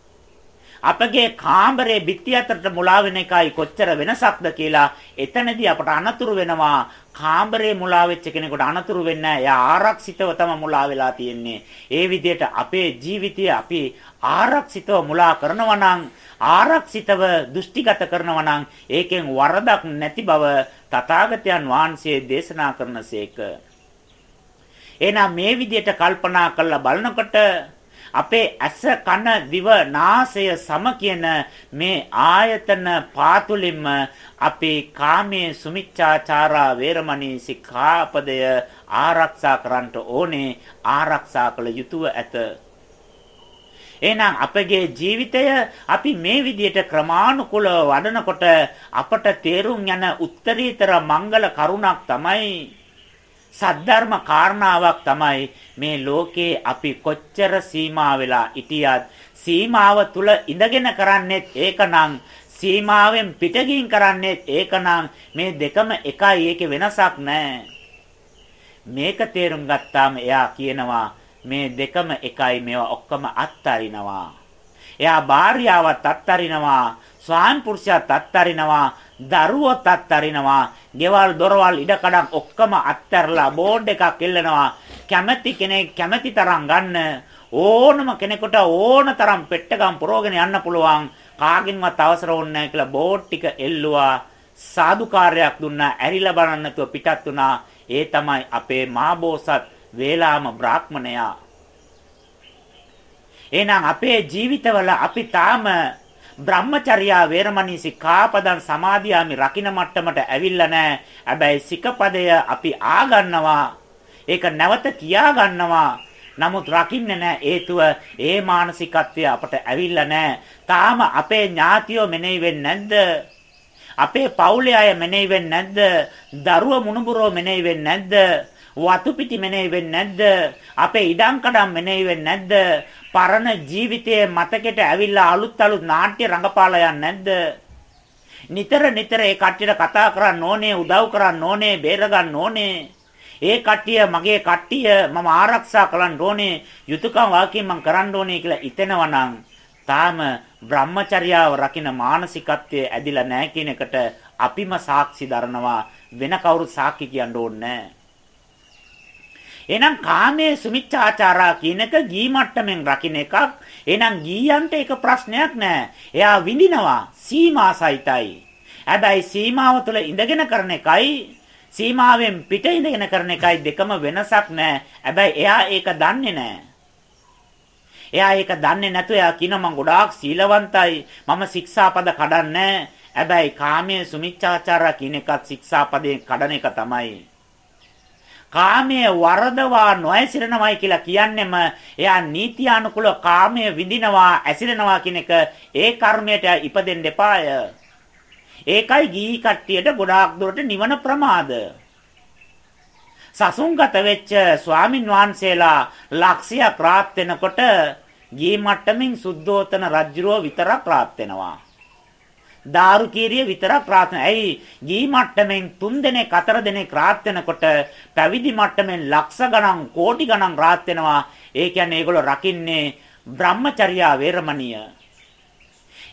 අපගේ කාමරේ බිත්ති අතරට මුලා වෙන එකයි කොච්චර වෙනසක්ද කියලා එතනදී අපට අනතුරු වෙනවා කාමරේ මුලා වෙච්ච කෙනෙකුට අනතුරු වෙන්නේ නැහැ. එයා ආරක්ෂිතව තම මුලා වෙලා තියෙන්නේ. ඒ විදිහට අපේ ජීවිතය අපි ආරක්ෂිතව මුලා කරනවා නම් ආරක්ෂිතව දෘෂ්ටිගත කරනවා නම් ඒකෙන් වරදක් නැති බව තථාගතයන් වහන්සේ දේශනා කරනසේක. එහෙනම් මේ විදිහට කල්පනා කරලා බලනකොට අපේ ඇස කන දිව නාසය සම කියන මේ ආයතන පාතුලින්ම අපේ කාමයේ සුමිච්ඡාචාරා වේරමණී සික්ඛාපදය ආරක්ෂා කරන්නට ඕනේ ආරක්ෂා කළ යුතුය ඇත. එහෙනම් අපගේ ජීවිතය අපි මේ විදිහට ක්‍රමානුකූලව වඩනකොට අපට තේරුම් යන උත්තරීතර මංගල කරුණක් තමයි සද්ධර්ම කාරණාවක් තමයි මේ ලෝකේ අපි කොච්චර සීමා වෙලා හිටියත් සීමාව තුල ඉඳගෙන කරන්නේත් ඒකනම් සීමාවෙන් පිටගින් කරන්නේත් ඒකනම් මේ දෙකම එකයි ඒකේ වෙනසක් නැහැ මේක තේරුම් ගත්තාම එයා කියනවා මේ දෙකම එකයි මේවා ඔක්කොම අත්හරිනවා එයා භාර්යාවත් අත්හරිනවා ස්වාම පුරුෂයාත් අත්හරිනවා දරුවොත් අත්හරිනවා. ගෙවල් දොරවල් ඉඩකඩම් ඔක්කොම අත්හැරලා බෝඩ් එකක් එල්ලනවා. කැමැති කෙනෙක් කැමැති තරම් ගන්න ඕනම කෙනෙකුට ඕන තරම් පෙට්ටකම් පුරවගෙන යන්න පුළුවන්. කාගින්වත් අවසර ඕනේ නැහැ කියලා බෝඩ් ටික එල්ලුවා. සාදුකාරයක් දුන්නා. ඇරිලා බලන්න නැතුව පිටත් වුණා. ඒ තමයි අපේ මාබෝසත් වේලාම බ්‍රාහ්මණයා. එහෙනම් අපේ ජීවිතවල අපි තාම බ්‍රහ්මචර්යා වේරමණී සික්ඛාපදං සමාදියාමි රකින්න මට්ටමට ඇවිල්ලා නැහැ. හැබැයි සිකපදය අපි ආගන්නවා. ඒක නැවත කියා ගන්නවා. නමුත් රකින්නේ නැහැ හේතුව ඒ මානසිකත්වය අපට ඇවිල්ලා නැහැ. තාම අපේ ඥාතියෝ මෙනෙහි වෙන්නේ නැද්ද? අපේ පවුලේ අය මෙනෙහි වෙන්නේ නැද්ද? දරුව මුණුබුරෝ මෙනෙහි වෙන්නේ නැද්ද? වතු පිටි මෙනෙහි වෙන්නේ නැද්ද? අපේ ඉඩම් කඩම් මෙනෙහි වෙන්නේ නැද්ද? පරණ ජීවිතයේ මතකෙට ඇවිල්ලා අලුත් අලුත් නාට්‍ය රඟපාලා යන්නේ නැද්ද? නිතර නිතර ඒ කට්ටියට කතා කරන්න ඕනේ, උදව් කරන්න ඕනේ, බේර ගන්න ඕනේ. ඒ කට්ටිය මගේ කට්ටිය මම ආරක්ෂා කරන්න ඕනේ, යුතුයකම් වාකිය මම කරන්න ඕනේ කියලා හිතෙනවා නම් තාම බ්‍රහ්මචර්යාව රකින්න මානසිකත්වයේ ඇදිලා නැහැ කියන එකට අපිම සාක්ෂි දරනවා වෙන කවුරුත් සාක්ෂි කියන්න ඕනේ නැහැ. එහෙනම් කාමයේ සුමිච්ඡාචාරා කියන එක ගී මට්ටමින් රකින්න එකක්. එහෙනම් ගීයන්ට ඒක ප්‍රශ්නයක් නෑ. එයා විඳිනවා සීමා සහිතයි. හැබැයි සීමාව තුළ ඉඳගෙන කරන එකයි සීමාවෙන් පිට ඉඳගෙන කරන එකයි දෙකම වෙනසක් නෑ. හැබැයි එයා ඒක දන්නේ නෑ. එයා ඒක දන්නේ නැතු එයා කියන මම ගොඩාක් සීලවන්තයි. මම ශික්ෂාපද කඩන්නේ හැබැයි කාමයේ සුමිච්ඡාචාරා කියන එකත් ශික්ෂාපදයෙන් කඩන එක තමයි. කාමයේ වරදවා නොඇසිරෙනවයි කියලා කියන්නෙම එයා නීතියානුකූල කාමයේ විඳිනවා ඇසිරෙනවා කියන එක ඒ කර්මයට ඉපදෙන්න එපාය. ඒකයි ගී කට්ටියට ගොඩාක් දුරට නිවන ප්‍රමාද. සසුන්ගත වෙච්ච ස්වාමින් වහන්සේලා ලක්ෂයක් රාත් වෙනකොට ගී මට්ටමින් සුද්ධෝතන රජුරෝ විතරක් රාත් වෙනවා. දාරු කීරිය විතරක් ප්‍රාර්ථනා. ඇයි? ගී මට්ටමින් 3 දෙනෙක් 4 දෙනෙක් රාත් වෙනකොට පැවිදි මට්ටමින් ලක්ෂ ගණන් කෝටි ගණන් රාත් වෙනවා. ඒ කියන්නේ ඒගොල්ලෝ රකින්නේ බ්‍රහ්මචර්යා වේරමණීය.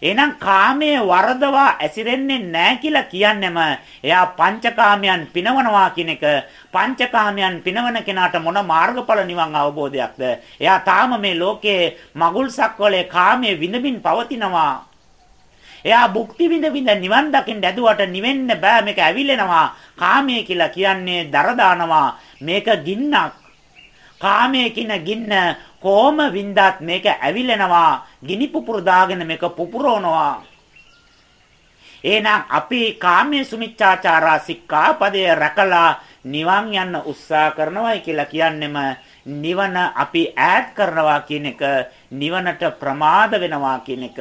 එහෙනම් කාමයේ වරදවා ඇසිරෙන්නේ නැහැ කියලා කියන්නෙම එයා පංචකාමයන් පිනවනවා කියන එක පංචකාමයන් පිනවන කෙනාට මොන මාර්ගඵල නිවන් අවබෝධයක්ද එයා තාම මේ ලෝකයේ මගුල් සක්වලේ කාමයේ විඳමින් පවතිනවා එයා භුක්ති විඳ විඳ නිවන් දකින්න ඇදුවට නිවෙන්න බෑ මේක ඇවිලෙනවා. කාමයේ කියලා කියන්නේ දර දානවා. මේක ගින්නක්. කාමයේ කින ගින්න කොහොම වින්දාත් මේක ඇවිලෙනවා. ගිනි පුපුරු දාගෙන මේක පුපුරවනවා. එහෙනම් අපි කාමයේ සුමිච්ඡාචාරා සික්ඛාපදයේ රැකලා නිවන් යන්න උත්සාහ කරනවායි කියලා කියන්නෙම නිවන අපි ඈඩ් කරනවා කියන එක නිවනට ප්‍රමාද වෙනවා කියන එක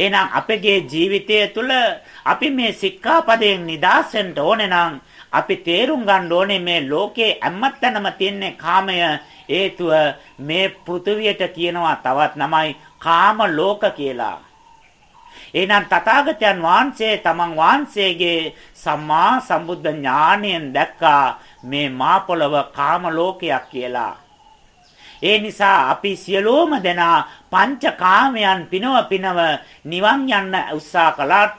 එහෙනම් අපගේ ජීවිතය තුළ අපි මේ සික්ඛාපදයෙන් නිදහස් වෙන්න ඕනේ නම් අපි තේරුම් ගන්න ඕනේ මේ ලෝකේ හැමතැනම තියෙන කාමය හේතුව මේ පෘථුවියට කියනවා තවත් නමයි කාම ලෝක කියලා. එහෙනම් තථාගතයන් වහන්සේ තමන් වහන්සේගේ සම්මා සම්බුද්ධ ඥාණයෙන් දැක්කා මේ මා පොළව කාම ලෝකයක් කියලා. ඒ නිසා අපි සියලෝම දෙනා පංචකාමයන් පිනව පිනව නිවන් යන්න උත්සාහ කළාට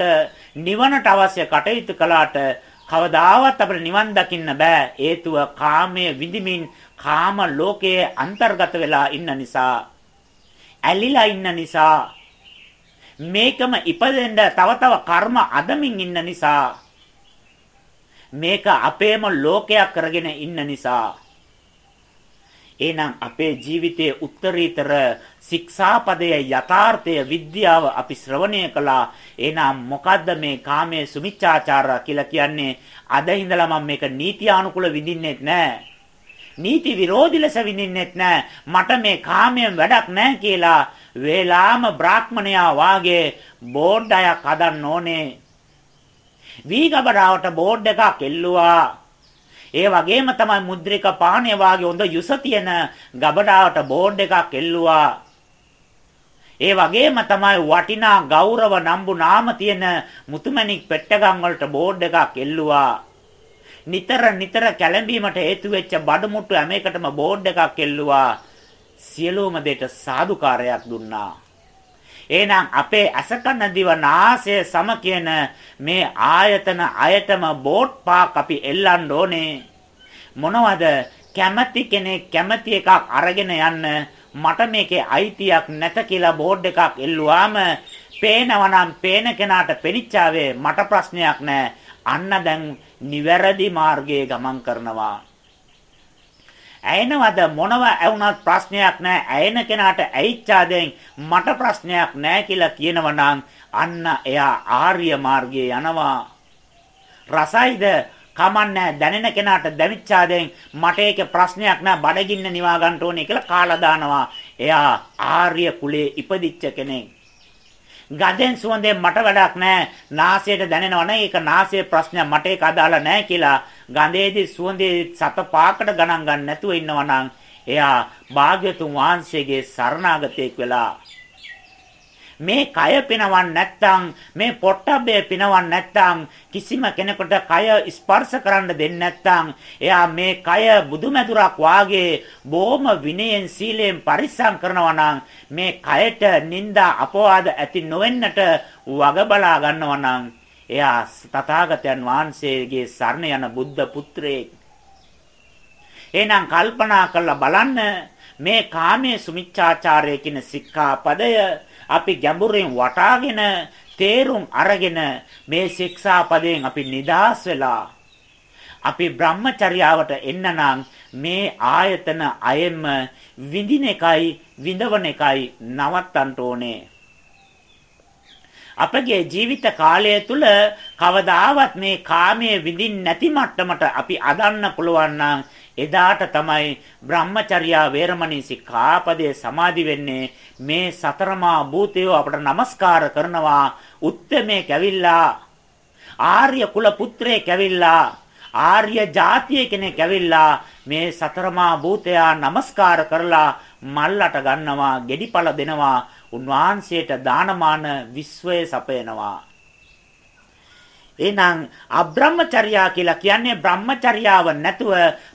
නිවනට අවශ්‍ය කටයුතු කළාට කවදාවත් අපිට නිවන් දකින්න බෑ. හේතුව කාමයේ විඳිමින් කාම ලෝකයේ අන්තර්ගත වෙලා ඉන්න නිසා ඇලිලා ඉන්න නිසා මේකම ඉපදෙන්න තව තව කර්ම අදමින් ඉන්න නිසා මේක අපේම ලෝකයක් කරගෙන ඉන්න නිසා එහෙනම් අපේ ජීවිතයේ උත්තරීතර ශික්ෂාපදයේ යථාර්ථය විද්‍යාව අපි ශ්‍රවණය කළා. එහෙනම් මොකද්ද මේ කාමයේ සුමිච්ඡාචාර කියලා කියන්නේ? අද ඉඳලා මම මේක නීතියානුකූල විඳින්නෙත් නැහැ. නීති විරෝධී ලෙස විඳින්නෙත් නැහැ. මට මේ කාමයෙන් වැඩක් නැහැ කියලා වේලාම බ්‍රාහ්මණයා වාගේ බෝඩ් එකක් හදන්න ඕනේ. වීගබඩාවට බෝඩ් එකක් එල්ලුවා. ඒ වගේම තමයි මුද්‍රික පාණය වාගේ හොඳ යුස තියෙන ගබඩාවට බෝඩ් එකක් එල්ලුවා. ඒ වගේම තමයි වටිනා ගෞරව නම්බු නාම තියෙන මුතුමැණික් පෙට්ටගම් වලට බෝඩ් එකක් එල්ලුවා. නිතර නිතර කැළඹීමට හේතු වෙච්ච බඩමුට්ටු හැම එකටම බෝඩ් එකක් එල්ලුවා. සියලුම දෙයට සාදුකාරයක් දුන්නා. එහෙනම් අපේ අසකන දිව නාසය සම කියන මේ ආයතන අයතම බෝඩ් පාක් අපි එල්ලන්න ඕනේ. මොනවද? කැමැති කෙනෙක් කැමැති එකක් අරගෙන යන්න මට මේකේ අයිතියක් නැත කියලා බෝඩ් එකක් එල්ලුවාම පේනවනම් පේන කෙනාට පෙනිච්චාවේ මට ප්‍රශ්නයක් නැහැ අන්න දැන් නිවැරදි මාර්ගයේ ගමන් කරනවා. ඇයෙනවද මොනව ඇවුනත් ප්‍රශ්නයක් නැහැ. ඇයෙන කෙනාට ඇයිච්චාදෙන් මට ප්‍රශ්නයක් නැහැ කියලා කියනවනම් අන්න එයා ආර්ය මාර්ගයේ යනවා. රසයිද කමන්නේ දැනෙන කෙනාට දැවිච්චාදෙන් මට ඒක ප්‍රශ්නයක් නෑ බඩගින්න නිවා ගන්න ඕනේ කියලා කාලා දානවා. එයා ආර්ය කුලේ ඉපදිච්ච කෙනෙක්. ගඳෙන් සුවඳෙන් මට වැඩක් නැහැ. නාසයට දැනෙනවනේ ඒක නාසයේ ප්‍රශ්නයක් මට ඒක අදාළ නැහැ කියලා. ගඳේදී සුවඳේ සත පාකට ගණන් ගන්න නැතුව ඉන්නවනම් එයා භාග්‍යතුන් වහන්සේගේ සරණාගතයෙක් වෙලා මේ කය පිනවන්න නැත්නම් මේ පොට්ටබ්බය පිනවන්න නැත්නම් කිසිම කෙනෙකුට කය ස්පර්ශ කරන්න දෙන්නේ නැත්නම් එයා මේ කය බුදුමැදුරක් වාගේ බොහොම විනයෙන් සීලයෙන් පරිස්සම් කරනවා නම් මේ කයට නිന്ദා අපවාද ඇති නොවෙන්නට වග බලා ගන්නවා නම් එයා තථාගතයන් වහන්සේගේ සරණ යන බුද්ධ පුත්‍රයෙක්. එහෙනම් කල්පනා කරලා බලන්න මේ කාමයේ සුමිච්ඡාචාරය කියන සික්ඛාපදය අපි ගැඹුරින් වටාගෙන තේරුම් අරගෙන මේ ශික්ෂාපදයෙන් අපි නිදහස් වෙලා අපි බ්‍රහ්මචර්යාවට එන්න නම් මේ ආයතන අයෙම විඳින එකයි විඳවන එකයි නවත්තන්න ඕනේ. අපගේ ජීවිත කාලය තුල කවදාවත් මේ කාමයේ විඳින්න නැති මට්ටමට අපි අදන්න පුළුවන් නම් එදාට තමයි බ්‍රහ්මචර්යා වේරමණී සික්ඛාපදයේ සමාදි වෙන්නේ. මේ සතරමා භූතය අපට নমස්කාර කරනවා. උත්මේ කැවිල්ලා ආර්ය කුල පුත්‍රේ කැවිල්ලා ආර්ය ජාතිය කෙනෙක් ඇවිල්ලා මේ සතරමා භූතයා নমස්කාර කරලා මල්ලට ගන්නවා, ගෙඩිපළ දෙනවා, උන්වහන්සේට දානමාන විශ්වය සපයනවා. එහෙනම් අබ්‍රහ්මචර්යා කියලා කියන්නේ බ්‍රහ්මචර්යාව නැතුව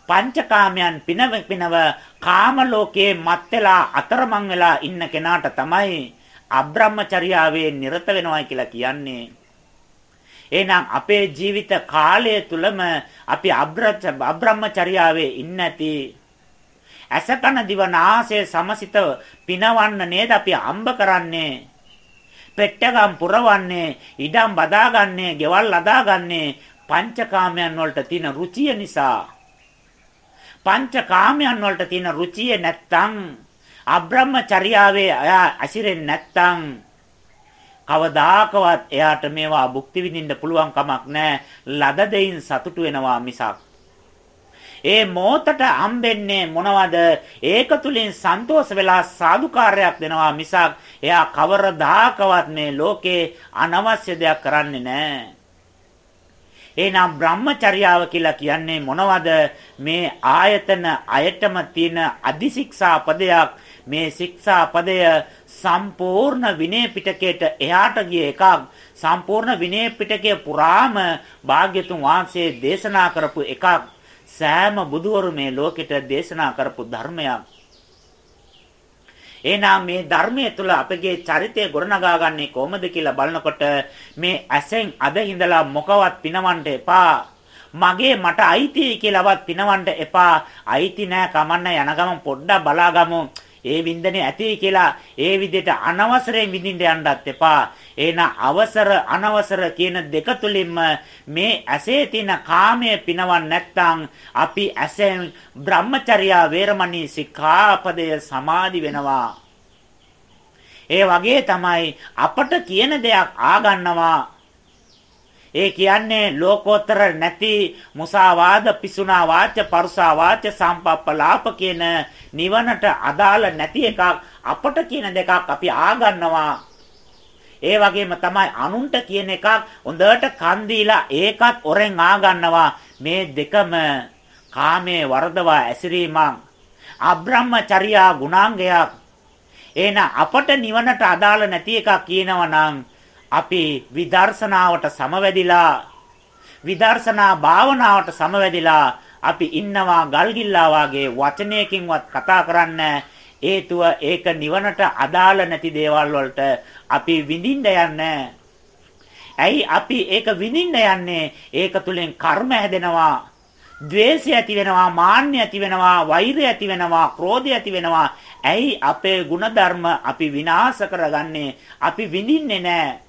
පංචකාමයන් පිනව පිනව කාම ලෝකයේ මත් වෙලා අතරමං වෙලා ඉන්න කෙනාට තමයි අබ්‍රහ්මචර්යාවේ නිරත වෙනවා කියලා කියන්නේ. එහෙනම් අපේ ජීවිත කාලය තුලම අපි අබ්‍රහ්මචර්යාවේ ඉන්නේ නැති අසකන දිවනාසය සමසිත පිනවන්න නේද අපි අම්බ කරන්නේ පෙට්ටගම් පුරවන්නේ, ඉඩම් බදාගන්නේ, ගෙවල් අදාගන්නේ පංචකාමයන් වලට තියෙන රුචිය නිසා. පංචකාමයන් වලට තියෙන රුචිය නැත්තම් අබ්‍රහ්මචර්යාවේ අයා ඇසිරෙන්නේ නැත්තම් කවදාකවත් එයාට මේවා භුක්ති විඳින්න පුළුවන් කමක් නැහැ. ලද දෙයින් සතුටු වෙනවා මිසක් ඒ මොහතට හම්බෙන්නේ මොනවද? ඒක තුලින් සන්තෝෂ වෙලා සාදුකාරයක් දෙනවා මිසක් එයා කවරදාකවත් මේ ලෝකේ අනවශ්‍ය දෙයක් කරන්නේ නැහැ. එහෙනම් බ්‍රහ්මචර්යාව කියලා කියන්නේ මොනවද? මේ ආයතන අයතම තියෙන අදිශික්ෂා පදයක් මේ ශික්ෂා පදය සම්පූර්ණ විනය පිටකයට එහාට ගිය එකක් සම්පූර්ණ විනය පිටකය පුරාම භාග්‍යතුන් වහන්සේ දේශනා කරපු එකක් සෑම බුදුවරු මේ ලෝකෙට දේශනා කරපු ධර්මයක් එහෙනම් මේ ධර්මයේ තුල අපගේ චරිතය ගොඩනගා ගන්නේ කොහොමද කියලා බලනකොට මේ ඇසෙන් අද හිඳලා මොකවත් පිනවන්න එපා. මගේ මට අයිති කියලාවත් පිනවන්න එපා. අයිති නෑ කමන්න යන ගමන් පොඩ්ඩක් බලාගමු. ඒ වින්දනේ ඇති කියලා ඒ විදිහට අනවසරයෙන් විඳින්න යන්නත් එපා. එන අවසර අනවසර කියන දෙක තුලින්ම මේ ඇසේ තියෙන කාමයේ පිනවන් නැත්නම් අපි ඇසෙන් බ්‍රහ්මචර්යා වේරමණී සික්ඛාපදය සමාදි වෙනවා. ඒ වගේ තමයි අපට කියන දෙයක් ආගන්නවා ඒ කියන්නේ ලෝකෝත්තර නැති මුසාවාද පිසුනා වාච පරුසා වාච සම්පප්පලාප කියන නිවනට අදාළ නැති එකක් අපට කියන දෙකක් අපි ආගන්නවා. ඒ වගේම තමයි අනුන්ට කියන එකක් හොඳට කන් දීලා ඒකත් ඔරෙන් ආගන්නවා. මේ දෙකම කාමයේ වර්ධවා ඇසිරීමක් අබ්‍රහ්මචර්යා ගුණාංගයක්. එහෙනම් අපට නිවනට අදාළ නැති එකක් කියනවා නම් අපි විදර්ශනාවට සමවැදිලා විදර්ශනා භාවනාවට සමවැදිලා අපි ඉන්නවා ගල්ගිල්ලා වාගේ වචනයකින්වත් කතා කරන්න. හේතුව ඒක නිවනට අදාළ නැති දේවල් වලට අපි විඳින්න යන්නේ. ඇයි අපි ඒක විඳින්න යන්නේ? ඒක තුලින් කර්ම හැදෙනවා ද්වේෂය ඇති වෙනවා මාන්නය ඇති වෙනවා වෛරය ඇති වෙනවා ක්‍රෝධය ඇති වෙනවා. ඇයි අපේ ಗುಣධර්ම අපි විනාශ කරගන්නේ? අපි විඳින්නේ නැහැ.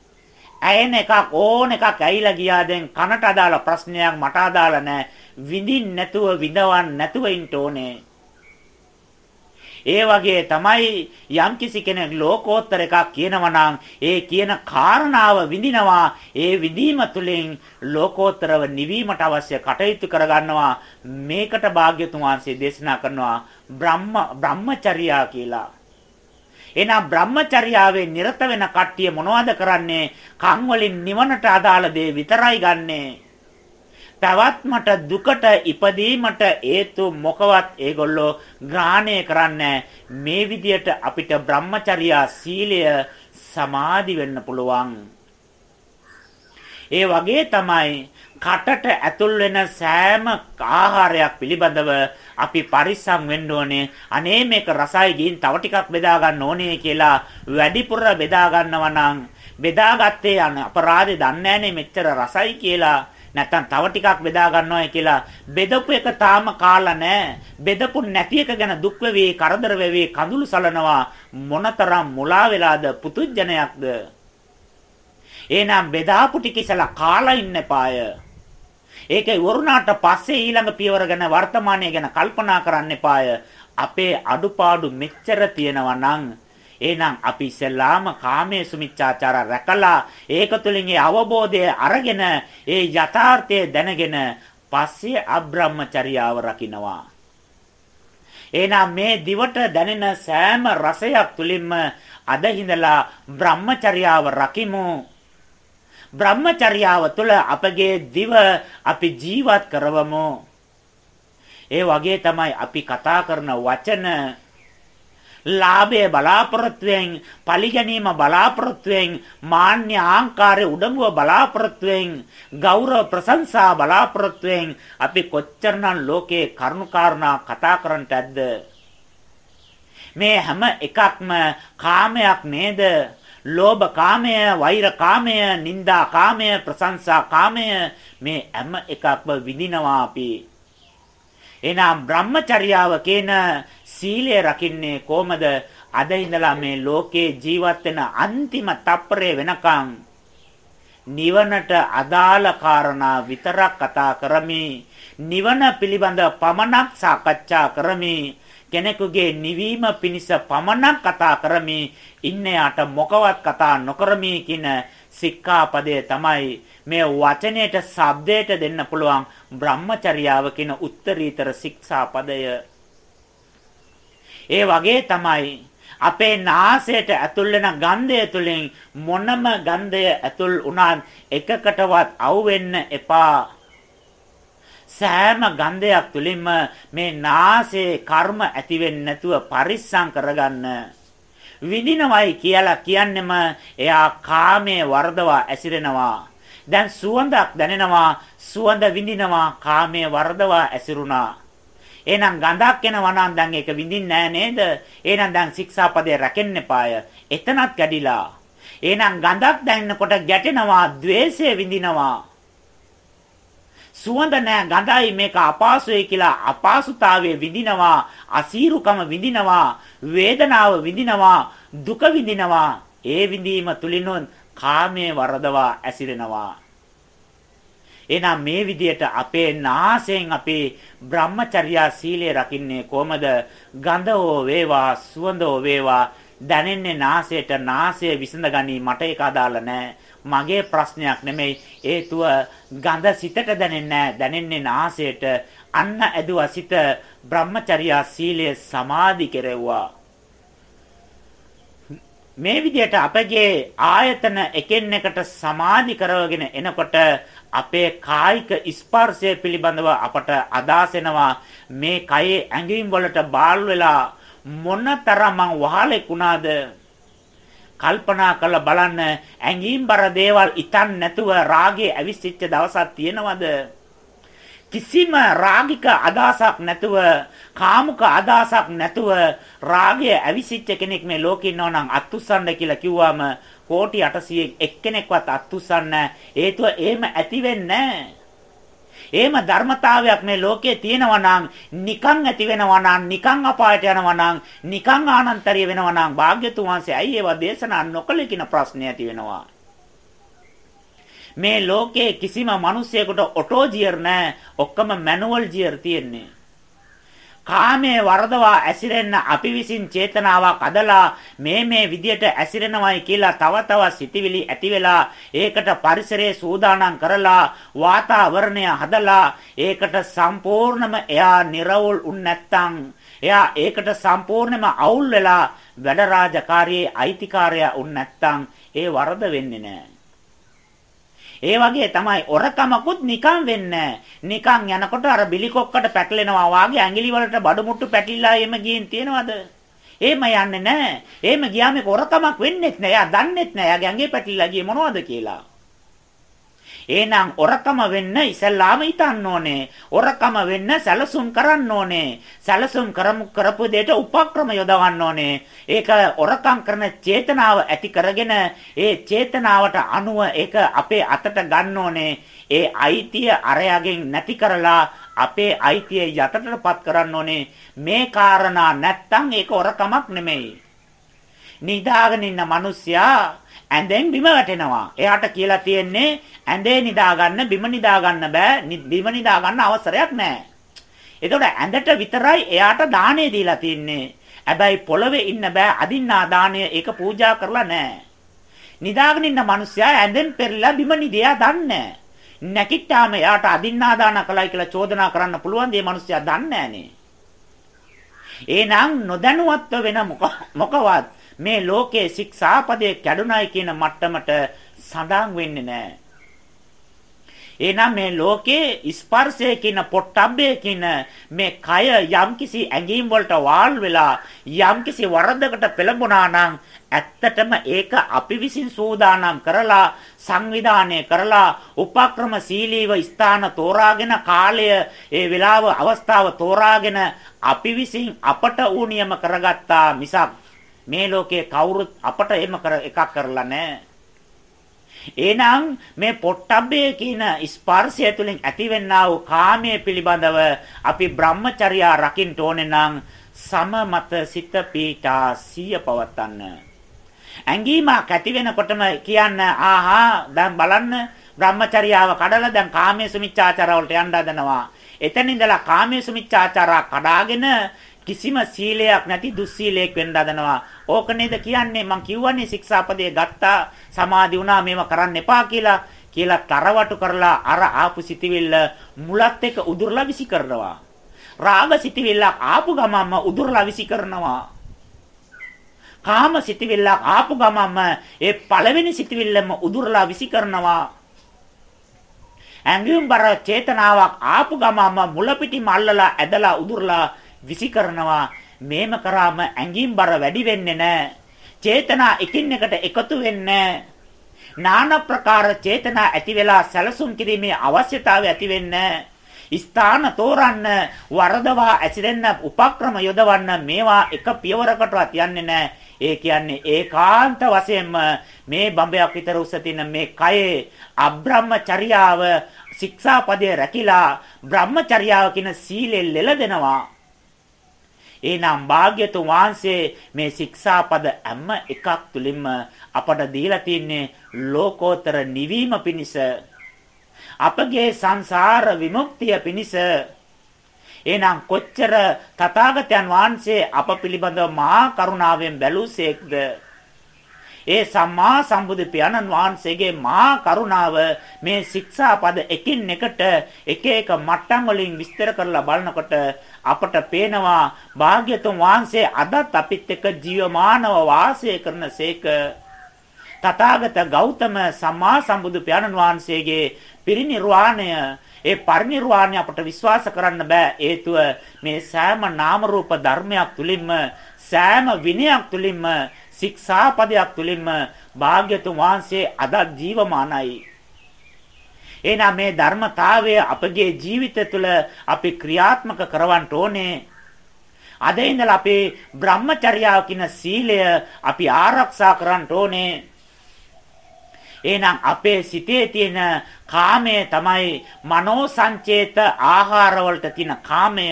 ඇයෙන එකක් ඕන එකක් ඇයිලා ගියා දැන් කනට අදාළ ප්‍රශ්නයක් මට අදාළ නැහැ විඳින්න නැතුව විඳවන්න නැතුව ඉන්න ඕනේ. ඒ වගේ තමයි යම්කිසි කෙනෙක් ලෝකෝත්තර එකක් කියනවා නම් ඒ කියන කාරණාව විඳිනවා. ඒ විඳීම තුළින් ලෝකෝත්තරව නිවීමට අවශ්‍ය කටයුතු කරගන්නවා. මේකට භාග්‍යතුන් වහන්සේ දේශනා කරනවා බ්‍රහ්ම බ්‍රහ්මචර්යා කියලා. එහෙනම් බ්‍රහ්මචර්යාවේ නිරත වෙන කට්ටිය මොනවද කරන්නේ? කන් වලින් නිවනට අදාළ දේ විතරයි ගන්නේ. පැවැත්මට දුකට ඉපදීමට හේතු මොකවත් ඒගොල්ලෝ ග්‍රහණය කරන්නේ මේ විදියට අපිට බ්‍රහ්මචර්යා සීලය සමාදි වෙන්න පුළුවන්. ඒ වගේ තමයි කටට ඇතුල් වෙන සෑම ආහාරයක් පිළිබඳව අපි පරිස්සම් වෙන්න ඕනේ. අනේ මේක රසයි ගින් තව ටිකක් බෙදා ගන්න ඕනේ කියලා වැඩිපුර බෙදා ගන්නවා නම් බෙදාගත්තේ අපරාධේ දන්නේ මෙච්චර රසයි කියලා. නැත්තම් තව ටිකක් බෙදා ගන්නවයි කියලා බෙදපු එක තාම කාලා නැහැ. බෙදපු නැති එක ගැන දුක් වෙවි, කරදර වෙවි, කඳුළු සලනවා මොනතරම් මුලා වෙලාද පුතුජනයක්ද? එහෙනම් බෙදාපු ටික ඉසලා කාලා ඉන්න එපාය. ඒක ඉවරුණාට පස්සේ ඊළඟ පියවර ගැන වර්තමානය ගැන කල්පනා කරන්න එපාය. අපේ අඩුපාඩු මෙච්චර තියෙනවා නම් එහෙනම් අපි ඉස්සෙල්ලාම කාමයේ සුමිච්ඡාචාර රැකලා ඒක තුළින් ඒ අවබෝධය අරගෙන ඒ යථාර්ථය දැනගෙන පස්සේ අබ්‍රහ්මචර්යාව රකින්නවා. එහෙනම් මේ දිවට දැනෙන සෑම රසයක් තුලින්ම අද හිඳලා බ්‍රහ්මචර්යාව රකිමු. බ්‍රහ්මචර්යාව තුළ අපගේ දිව අපි ජීවත් කරවමු. ඒ වගේ තමයි අපි කතා කරන වචන. ලාභය බලාපොරොත්තුෙන් පරිගැනීම බලාපොරොත්තුෙන් මාන්‍ය ආංකාරය උඩඟුව බලාපොරොත්තුෙන් ගෞරව ප්‍රශංසා බලාපොරොත්තුෙන් අපි කොච්චරනම් ලෝකේ කරුණාකාරණා කතා කරන්නට ඇද්ද? මේ හැම එකක්ම කාමයක් නේද? ලෝභ කාමය, වෛර කාමය, නිന്ദා කාමය, ප්‍රශංසා කාමය මේ හැම එකක්ම විඳිනවා අපි. එහෙනම් බ්‍රහ්මචර්යාව කියන සීලය රකින්නේ කොහමද? අද ඉඳලා මේ ලෝකේ ජීවත් වෙන අන්තිම තප්පරේ වෙනකන් නිවනට අදාළ කාරණා විතරක් කතා කරමි. නිවන පිළිබඳ පමණක් සාකච්ඡා කරමි. කෙනෙකුගේ නිවීම පිණිස පමණක් කතා කරමි. ඉන්නයාට මොකවත් කතා නොකරමි කියන සික්ඛාපදය තමයි මේ වචනයට ශබ්දයට දෙන්න පුළුවන් බ්‍රහ්මචර්යාව කියන උත්තරීතර ශික්ෂාපදය ඒ වගේ තමයි අපේ නාසයට ඇතුල් වෙන ගන්ධය තුලින් මොනම ගන්ධය ඇතුල් වුණත් එකකටවත් අවු වෙන්න එපා. සෑම ගන්ධයක් තුලින්ම මේ නාසයේ කර්ම ඇති වෙන්නේ නැතුව පරිස්සම් කරගන්න. විඳිනවයි කියලා කියන්නෙම එයා කාමයේ වර්ධවා ඇසිරෙනවා. දැන් සුවඳක් දැනෙනවා සුවඳ විඳිනවා කාමයේ වර්ධවා ඇසිරුණා. එහෙනම් ගඳක් එනවා නම් දැන් ඒක විඳින්නේ නෑ නේද? එහෙනම් දැන් ශික්ෂාපදේ රැකෙන්න එපාය. එතනත් කැඩිලා. එහෙනම් ගඳක් දැනෙනකොට ගැටෙනවා द्वේෂය විඳිනවා. සුවඳ නෑ ගඳයි මේක අපහසුයි කියලා අපහසුතාවයේ විඳිනවා අසීරුකම විඳිනවා වේදනාව විඳිනවා දුක විඳිනවා. ඒ විඳීම තුලිනුත් කාමයේ වරදවා ඇසිරෙනවා. එහෙනම් මේ විදියට අපේ නාසයෙන් අපේ බ්‍රහ්මචර්යා සීලය රකින්නේ කොහමද? ගඳ හෝ වේවා සුවඳ හෝ වේවා දැනෙන්නේ නාසයට නාසය විසඳගනි මට ඒක අදාළ නැහැ මගේ ප්‍රශ්නයක් නෙමෙයි. හේතුව ගඳ සිතට දැනෙන්නේ දැනෙන්නේ නාසයට. අන්න ඇදුවා සිත බ්‍රහ්මචර්යා සීලය සමාධි කෙරෙව්වා. මේ විදිහට අපගේ ආයතන එකින් එකට සමාධි කරවගෙන එනකොට අපේ කායික ස්පර්ශය පිළිබඳව අපට අදහස් මේ කයේ ඇඟින් වලට බාල් වෙලා මොනතරම් මං වහලෙක් වුණාද? කල්පනා කරලා බලන්න. ඇඟීම් බර දේවල් ඉතන් නැතුව රාගේ ඇවිස්සිච්ච දවසක් තියෙනවද? කිසිම රාගික අදහසක් නැතුව කාමුක අදහසක් නැතුව රාගය ඇවිසිච්ච කෙනෙක් මේ ලෝකේ ඉන්නවා නම් අත්උස්සන්න කියලා කිව්වම කෝටි 800 එක්කෙනෙක්වත් අත්උස්සන්න හේතුව එහෙම ඇති වෙන්නේ එහෙම ධර්මතාවයක් මේ ලෝකේ තියෙනවා නම් නිකන් ඇති වෙනවා නම් නිකන් අපායට යනවා නම් නිකන් ආනන්තරිය වෙනවා නම් භාග්‍යතුන් වහන්සේ ඇයි ඒවා දේශනා නොකළේ කියන ප්‍රශ්නේ ඇති වෙනවා මේ ලෝකයේ කිසිම මිනිසෙකුට ඔටෝ ජියර් නැහැ. ඔක්කොම මැනුවල් ජියර් තියෙන්නේ. කාමයේ වරදවා ඇසිරෙන්න අපි විසින් චේතනාවක් අදලා මේ මේ විදියට ඇසිරෙනවයි කියලා තව තව සිටිවිලි ඇති වෙලා ඒකට පරිසරයේ සූදානම් කරලා වාතාවරණය හදලා ඒකට සම්පූර්ණම එයා නිර්වුල් උන් නැත්තම් එයා ඒකට සම්පූර්ණයෙන්ම අවුල් වෙලා වැඩ රාජකාරියේ අයිතිකාරයා උන් නැත්තම් ඒ වරද වෙන්නේ නැහැ. ඒ වගේ තමයි ඔරකමකුත් නිකන් වෙන්නේ නිකන් යනකොට අර බිලිකොක්කට පැටලෙනවා වාගේ ඇඟිලි වලට බඩු මුට්ටු පැටිලා එම ගින් තියනවද? එහෙම යන්නේ නැහැ. එහෙම ගියාම ඒක ඔරකමක් වෙන්නේත් නැහැ. එයා දන්නේත් නැහැ. එයාගේ ඇඟේ පැටිලා ගියේ මොනවද කියලා. එහෙනම් ඔරකම වෙන්න ඉස්සල්ලාම හිතන්න ඕනේ. ඔරකම වෙන්න සැලසුම් කරන්න ඕනේ. සැලසුම් කරමු කරපු දෙයට උපක්‍රම යොදවන්න ඕනේ. ඒක ඔරකම් කරන චේතනාව ඇති කරගෙන ඒ චේතනාවට අනුව ඒක අපේ අතට ගන්න ඕනේ. ඒ අයිතිය අරයාගෙන් නැති කරලා අපේ අයිතිය යටටපත් කරන්න ඕනේ. මේ කාරණා නැත්තම් ඒක ඔරකමක් නෙමෙයි. නිදාගෙන ඉන්න මිනිස්සයා ඇඳෙන් බිම වැටෙනවා. එයාට කියලා තියෙන්නේ ඇඳේ නිදා ගන්න බිම නිදා ගන්න බෑ. බිම නිදා ගන්න අවසරයක් නැහැ. එතකොට ඇඳට විතරයි එයාට දාණය දීලා තින්නේ. හැබැයි පොළවේ ඉන්න බෑ අදින්නා දාණය ඒක පූජා කරලා නැහැ. නිදාගෙන ඉන්න මිනිස්සයා ඇඳෙන් පෙරලා බිම නිදියා දන්නේ නැකිට්ටාම එයාට අදින්නා දාන කලයි කියලා චෝදනා කරන්න පුළුවන් මේ මිනිස්සයා දන්නේ නැහනේ. එහෙනම් නොදැනුවත්ව වෙන මොකවත් මේ ලෝකයේ ශික්ෂාපදයේ කැඩුනයි කියන මට්ටමට සඳහන් වෙන්නේ නැහැ. එහෙනම් මේ ලෝකේ ස්පර්ශය කියන පොට්ටබ්බේ කියන මේ කය යම්කිසි ඇඟීම් වලට වාල් වෙලා යම්කිසි වරදකට පෙළඹුණා නම් ඇත්තටම ඒක අපි විසින් සූදානම් කරලා සංවිධානය කරලා උපක්‍රමශීලීව ස්ථාන තෝරාගෙන කාලය ඒ වෙලාව අවස්ථාව තෝරාගෙන අපි විසින් අපට ඌනියම කරගත්තා මිසක් මේ ලෝකේ කවුරුත් අපට එහෙම කර එකක් කරලා නැහැ. එහෙනම් මේ පොට්ටබ්බේ කියන ස්පර්ශය තුළින් ඇතිවෙනා වූ කාමයේ පිළිබඳව අපි Brahmacharya රකින්න ඕනේ නම් සමමත සිත පීඨා සිය පවත්තන්න. ඇඟීමක් ඇති වෙනකොටම කියන්න ආහා දැන් බලන්න Brahmacharyaව කඩලා දැන් කාමයේ සුමිච්ඡාචාර වලට යන්න හදනවා. එතන ඉඳලා කාමයේ සුමිච්ඡාචාර කඩාගෙන කිසිම සීලයක් නැති දුස්සීලයක් වෙන්න හදනවා. ඕක නේද කියන්නේ මං කිව්වනේ ශික්ෂාපදයේ ගත්තා සමාධි වුණා මේව කරන්න එපා කියලා. කියලා තරවටු කරලා අර ආපු සිටිවිල්ල මුලත් එක උදුරලා විසි කරනවා. රාග සිටිවිල්ල ආපු ගමම්ම උදුරලා විසි කරනවා. කාම සිටිවිල්ල ආපු ගමම්ම ඒ පළවෙනි සිටිවිල්ලම උදුරලා විසි කරනවා. ඇඟුම් බර චේතනාවක් ආපු ගමම මුලපිටිම අල්ලලා ඇදලා උදුරලා විසි කරනවා. මේම කරාම ඇඟින් බර වැඩි වෙන්නේ නැහැ. චේතනා එකින් එකට එකතු වෙන්නේ නාන ප්‍රකාර චේතනා ඇති වෙලා සැලසුම් කිරීමේ අවශ්‍යතාවය ඇති වෙන්නේ ස්ථාන තෝරන්න වරදවා ඇසිරෙන්න උපක්‍රම යොදවන්න මේවා එක පියවරකටවත් යන්නේ නැහැ. ඒ කියන්නේ ඒකාන්ත වශයෙන්ම මේ බඹයක් විතර උස තියෙන මේ කයේ අබ්‍රහ්මචර්යාව ශික්ෂාපදයේ රැකිලා බ්‍රහ්මචර්යාව කියන සීලෙ ලෙලදෙනවා. එහෙනම් භාග්‍යතුන් වහන්සේ මේ ශික්ෂාපද හැම එකක් තුලින්ම අපට දීලා තින්නේ ලෝකෝත්තර නිවීම පිණිස. අපගේ සංසාර විමුක්තිය පිණිස. එහෙනම් කොච්චර තථාගතයන් වහන්සේ අප පිළිබඳව මහා කරුණාවෙන් බැලූසේක්ද? ඒ සම්මා සම්බුදු පියාණන් වහන්සේගේ මහා කරුණාව මේ ශික්ෂාපද එකින් එකට එක එක මට්ටම් වලින් විස්තර කරලා බලනකොට අපට පේනවා භාග්‍යතුන් වහන්සේ අදත් අපිත් එක්ක ජීවමානව වාසය කරනසේක තථාගත ගෞතම සම්මා සම්බුදු පියාණන් වහන්සේගේ පිරිනිර්වාණය ඒ පරිනිර්වාණය අපට විශ්වාස කරන්න බෑ. හේතුව මේ සෑම නාම රූප ධර්මයක් තුලින්ම සෑම විනයක් තුලින්ම ශික්ෂාපදයක් තුලින්ම භාග්‍යතුන් වහන්සේ අද ජීවමානයි. එහෙනම් මේ ධර්මතාවය අපගේ ජීවිතය තුළ අපි ක්‍රියාත්මක කරවන්න ඕනේ. අද ඉඳලා අපේ බ්‍රහ්මචර්යාව කියන සීලය අපි ආරක්ෂා කරන්න ඕනේ. එහෙනම් අපේ සිතේ තියෙන කාමය තමයි මනෝ සංචේත ආහාර වලට තියෙන කාමය.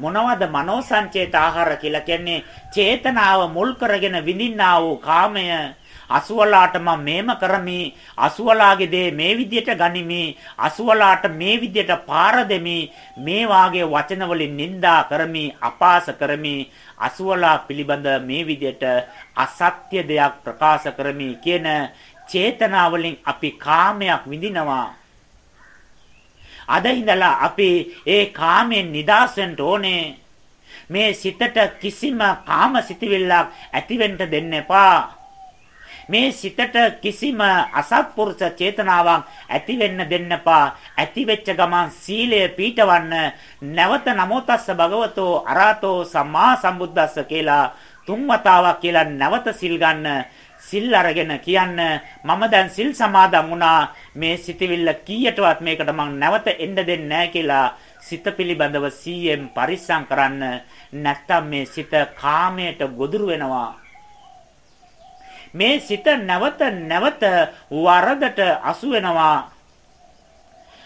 මොනවද මනෝ සංචේත ආහාර කියලා කියන්නේ? චේතනාව මුල් කරගෙන විඳින්නා වූ කාමය. අසුවලාට මම මේම කරමි. අසුවලාගේ දේ මේ විදියට ගනිමි. අසුවලාට මේ විදියට පාර දෙමි. මේ වාගේ වචන වලින් නිඳා කරමි අපාස කරමි. අසුවලා පිළිබඳ මේ විදියට අසත්‍ය දෙයක් ප්‍රකාශ කරමි කියන චේතනාවලින් අපි කාමයක් විඳිනවා. අද ඉඳලා අපි ඒ කාමෙන් නිදහස් වෙන්න ඕනේ. මේ සිතට කිසිම කාම සිතිවිල්ලක් ඇතිවෙන්න දෙන්න එපා. මේ සිතට කිසිම අසත්පුරුෂ චේතනාවක් ඇති වෙන්න දෙන්න එපා. ඇති වෙච්ච ගමන් සීලය පීඨවන්න නැවත නමෝතස්ස භගවතෝ අරහතෝ සම්මා සම්බුද්දස්ස කියලා තුන් වතාවක් කියලා නැවත සිල් ගන්න සිල් අරගෙන කියන්න මම දැන් සිල් සමාදන් වුණා. මේ සිතවිල්ල කීයටවත් මේකට මං නැවත එන්න දෙන්නේ නැහැ කියලා සිත පිළිබඳව සීයෙන් පරිස්සම් කරන්න නැත්තම් මේ සිත කාමයට ගොදුරු වෙනවා. මේ සිත නැවත නැවත වරදට අසු වෙනවා.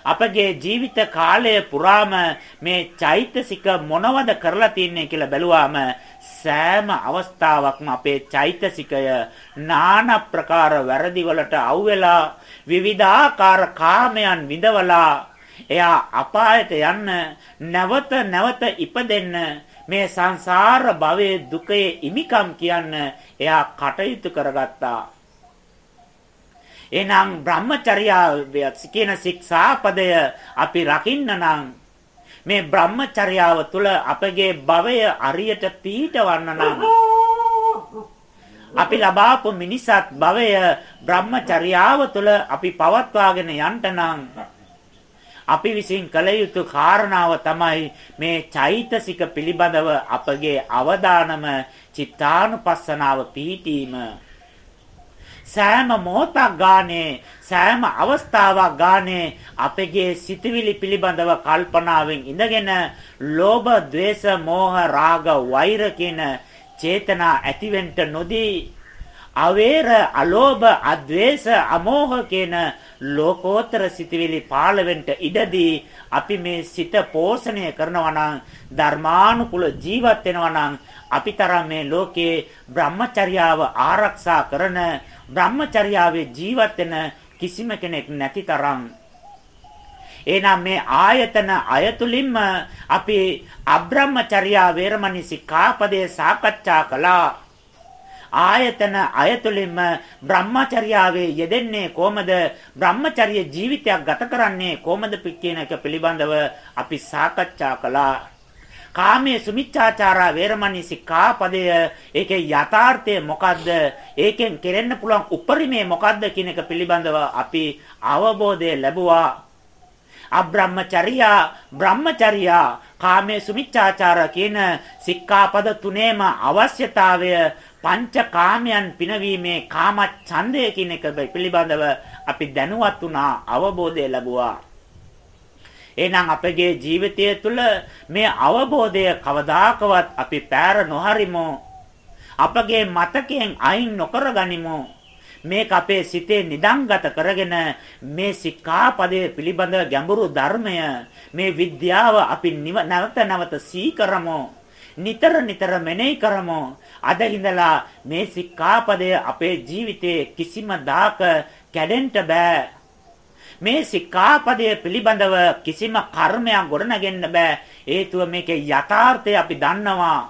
අපගේ ජීවිත කාලය පුරාම මේ චෛතසික මොනවද කරලා තියන්නේ කියලා බැලුවාම සෑම අවස්ථාවකම අපේ චෛතසිකය নানা ප්‍රකාර වැරදි වලට අවුවෙලා විවිධාකාර කාමයන් විඳවලා එයා අපායට යන්න නැවත නැවත ඉපදෙන්න මේ සංසාර භවයේ දුකේ ඉමිකම් කියන්න එයා කටයුතු කරගත්තා. එහෙනම් බ්‍රහ්මචර්යාව කියන ශික්ෂාපදය අපි රකින්න නම් මේ බ්‍රහ්මචර්යාව තුළ අපගේ භවය අරියට පීඨවන්න නම් අපි ලබාපු මිනිසත් භවය බ්‍රහ්මචර්යාව තුළ අපි පවත්වාගෙන යන්න නම් අපි විසින් කළ යුතු කාරණාව තමයි මේ චෛතසික පිළිබඳව අපගේ අවධානම චිත්තානුපස්සනාව පිහිටීම. සෑම මොහොතක් ගානේ සෑම අවස්ථාවක් ගානේ අපගේ සිතවිලි පිළිබඳව කල්පනාවෙන් ඉඳගෙන ලෝභ, ద్వේෂ, මෝහ, රාග, වෛර කියන චේතනා ඇතිවෙන්න නොදී අවේර, අලෝභ, අද්වේෂ, අමෝහ කියන ලෝකෝත්තර සිතවිලි පාළවෙන්න ඉඩදී අපි මේ සිත පෝෂණය කරනවා නම් ධර්මානුකූල ජීවත් වෙනවා නම් අපි තරම් මේ ලෝකේ බ්‍රහ්මචර්යාව ආරක්ෂා කරන බ්‍රහ්මචර්යාවේ ජීවත් වෙන කිසිම කෙනෙක් නැති තරම්. එහෙනම් මේ ආයතන අයතුලින්ම අපි අබ්‍රහ්මචර්යා වේරමණී සික්ඛාපදයේ සාකච්ඡා කළා. ආයතන අයතුලින්ම බ්‍රහ්මචර්යාවේ යෙදෙන්නේ කොහමද? බ්‍රහ්මචර්ය ජීවිතයක් ගත කරන්නේ කොහමද කියන එක පිළිබඳව අපි සාකච්ඡා කළා. කාමයේ සුමිච්ඡාචාරා වේරමණී සික්ඛාපදය ඒකේ යථාර්ථය මොකද්ද? ඒකෙන් කෙරෙන්න පුළුවන් උපරිමය මොකද්ද කියන එක පිළිබඳව අපි අවබෝධය ලැබුවා. අබ්‍රහ්මචර්යා බ්‍රහ්මචර්යා කාමයේ සුමිච්ඡාචාර කියන සික්ඛාපද තුනේම අවශ්‍යතාවය පංචකාමයන් පිනවීමේ කාම ඡන්දය කියන එක පිළිබඳව අපි දැනුවත් වුණා අවබෝධය ලැබුවා එහෙනම් අපගේ ජීවිතය තුළ මේ අවබෝධය කවදාකවත් අපි පෑර නොහරිමු. අපගේ මතකයෙන් අයින් නොකර ගනිමු. මේක අපේ සිතේ නිදන්ගත කරගෙන මේ සික්ඛාපදයේ පිළිබඳ ගැඹුරු ධර්මය මේ විද්‍යාව අපි නැවත නැවත සීකරමු. නිතර නිතර මෙනෙහි කරමු. අද ඉඳලා මේ සික්ඛාපදය අපේ ජීවිතේ කිසිම දාක කැඩෙන්න බෑ. මේ සික්ඛාපදය පිළිබඳව කිසිම කර්මයක් ගොඩනගෙන්න බෑ. හේතුව මේකේ යථාර්ථය අපි දන්නවා.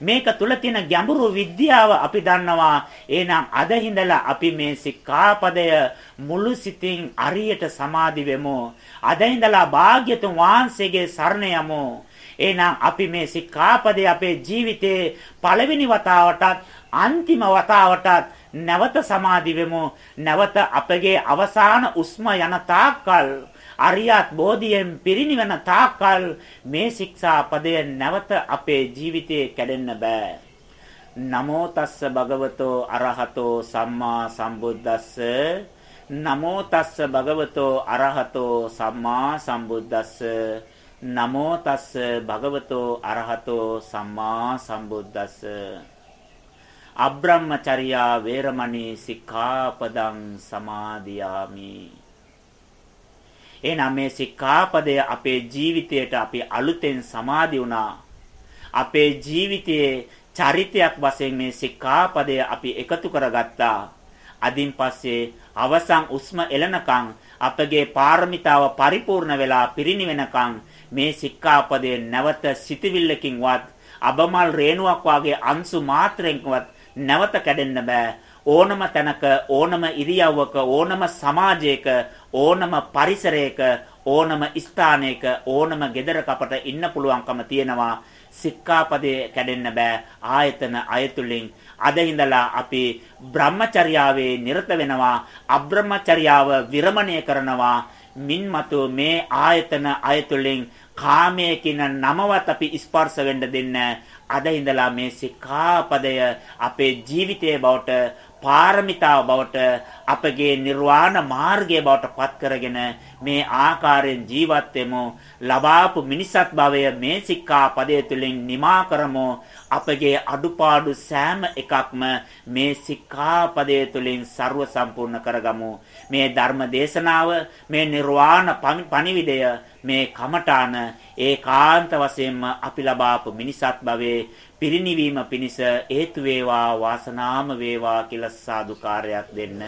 මේක තුල තියෙන ගැඹුරු විද්‍යාව අපි දන්නවා. එහෙනම් අද හිඳලා අපි මේ සික්ඛාපදය මුළු සිතින් අරියට සමාදි වෙමු. අද හිඳලා භාග්‍යතුන් වහන්සේගේ සරණ යමු. එහෙනම් අපි මේ සික්ඛාපදේ අපේ ජීවිතේ පළවෙනි වතාවටත් අන්තිම වතාවටත් නැවත සමාදි වෙමු. නැවත අපගේ අවසාන උස්ම යන තාක්කල් අරියත් බෝධියෙන් පිරිනිවන තාක්කල් මේ ශික්ෂා පදය නැවත අපේ ජීවිතේ කැඩෙන්න බෑ. නමෝ තස්ස භගවතෝ අරහතෝ සම්මා සම්බුද්දස්ස නමෝ තස්ස භගවතෝ අරහතෝ සම්මා සම්බුද්දස්ස නමෝ තස්ස භගවතෝ අරහතෝ සම්මා සම්බුද්දස්ස අබ්‍රහ්මචර්යා වේරමණී සික්ඛාපදං සමාදියාමි. එනනම් මේ සික්ඛාපදය අපේ ජීවිතයට අපි අලුතෙන් සමාදි වුණා. අපේ ජීවිතයේ චරිතයක් වශයෙන් මේ සික්ඛාපදය අපි එකතු කරගත්තා. අදින් පස්සේ අවසන් උස්ම එළනකම් අපගේ පාරමිතාව පරිපූර්ණ වෙලා පිරිනිවෙනකම් මේ සික්ඛාපදය නැවත සිතවිල්ලකින්වත් අබමල් රේණුවක් වාගේ අංශු මාත්‍රෙන්වත් නැවත කැඩෙන්න බෑ. ඕනම තැනක ඕනම ඉරියව්වක ඕනම සමාජයක ඕනම පරිසරයක ඕනම ස්ථානයක ඕනම ගෙදරක අපට ඉන්න පුළුවන්කම තියෙනවා. සික්ඛාපදේ කැඩෙන්න බෑ. ආයතන අයතුලින්. අද ඉඳලා අපි බ්‍රහ්මචර්යාවේ නිරත වෙනවා. අබ්‍රහ්මචර්යාව විරමණය කරනවා. මින්මතු මේ ආයතන අයතුලින් කාමයේ කියන නමවත් අපි ස්පර්ශ වෙන්න දෙන්නේ අද ඉඳලා මේ සික්ඛාපදය අපේ ජීවිතයේ බවට පාරමිතාව බවට අපගේ නිර්වාණ මාර්ගය බවට පත් කරගෙන මේ ආකාරයෙන් ජීවත් වෙමු. ලබාපු මිනිසත් භවය මේ සික්ඛාපදය තුළින් නිමා කරමු. අපගේ අඩුපාඩු සෑම එකක්ම මේ සික්ඛාපදය තුළින් ਸਰව සම්පූර්ණ කරගමු. මේ ධර්ම දේශනාව මේ නිර්වාණ පණිවිඩය මේ කමඨාන ඒකාන්ත වශයෙන්ම අපි ලබාපු මිනිසත් භවයේ පිරිණිවීම පිණිස හේතු වේවා වාසනාම වේවා කියලා සාදුකාරයක් දෙන්න.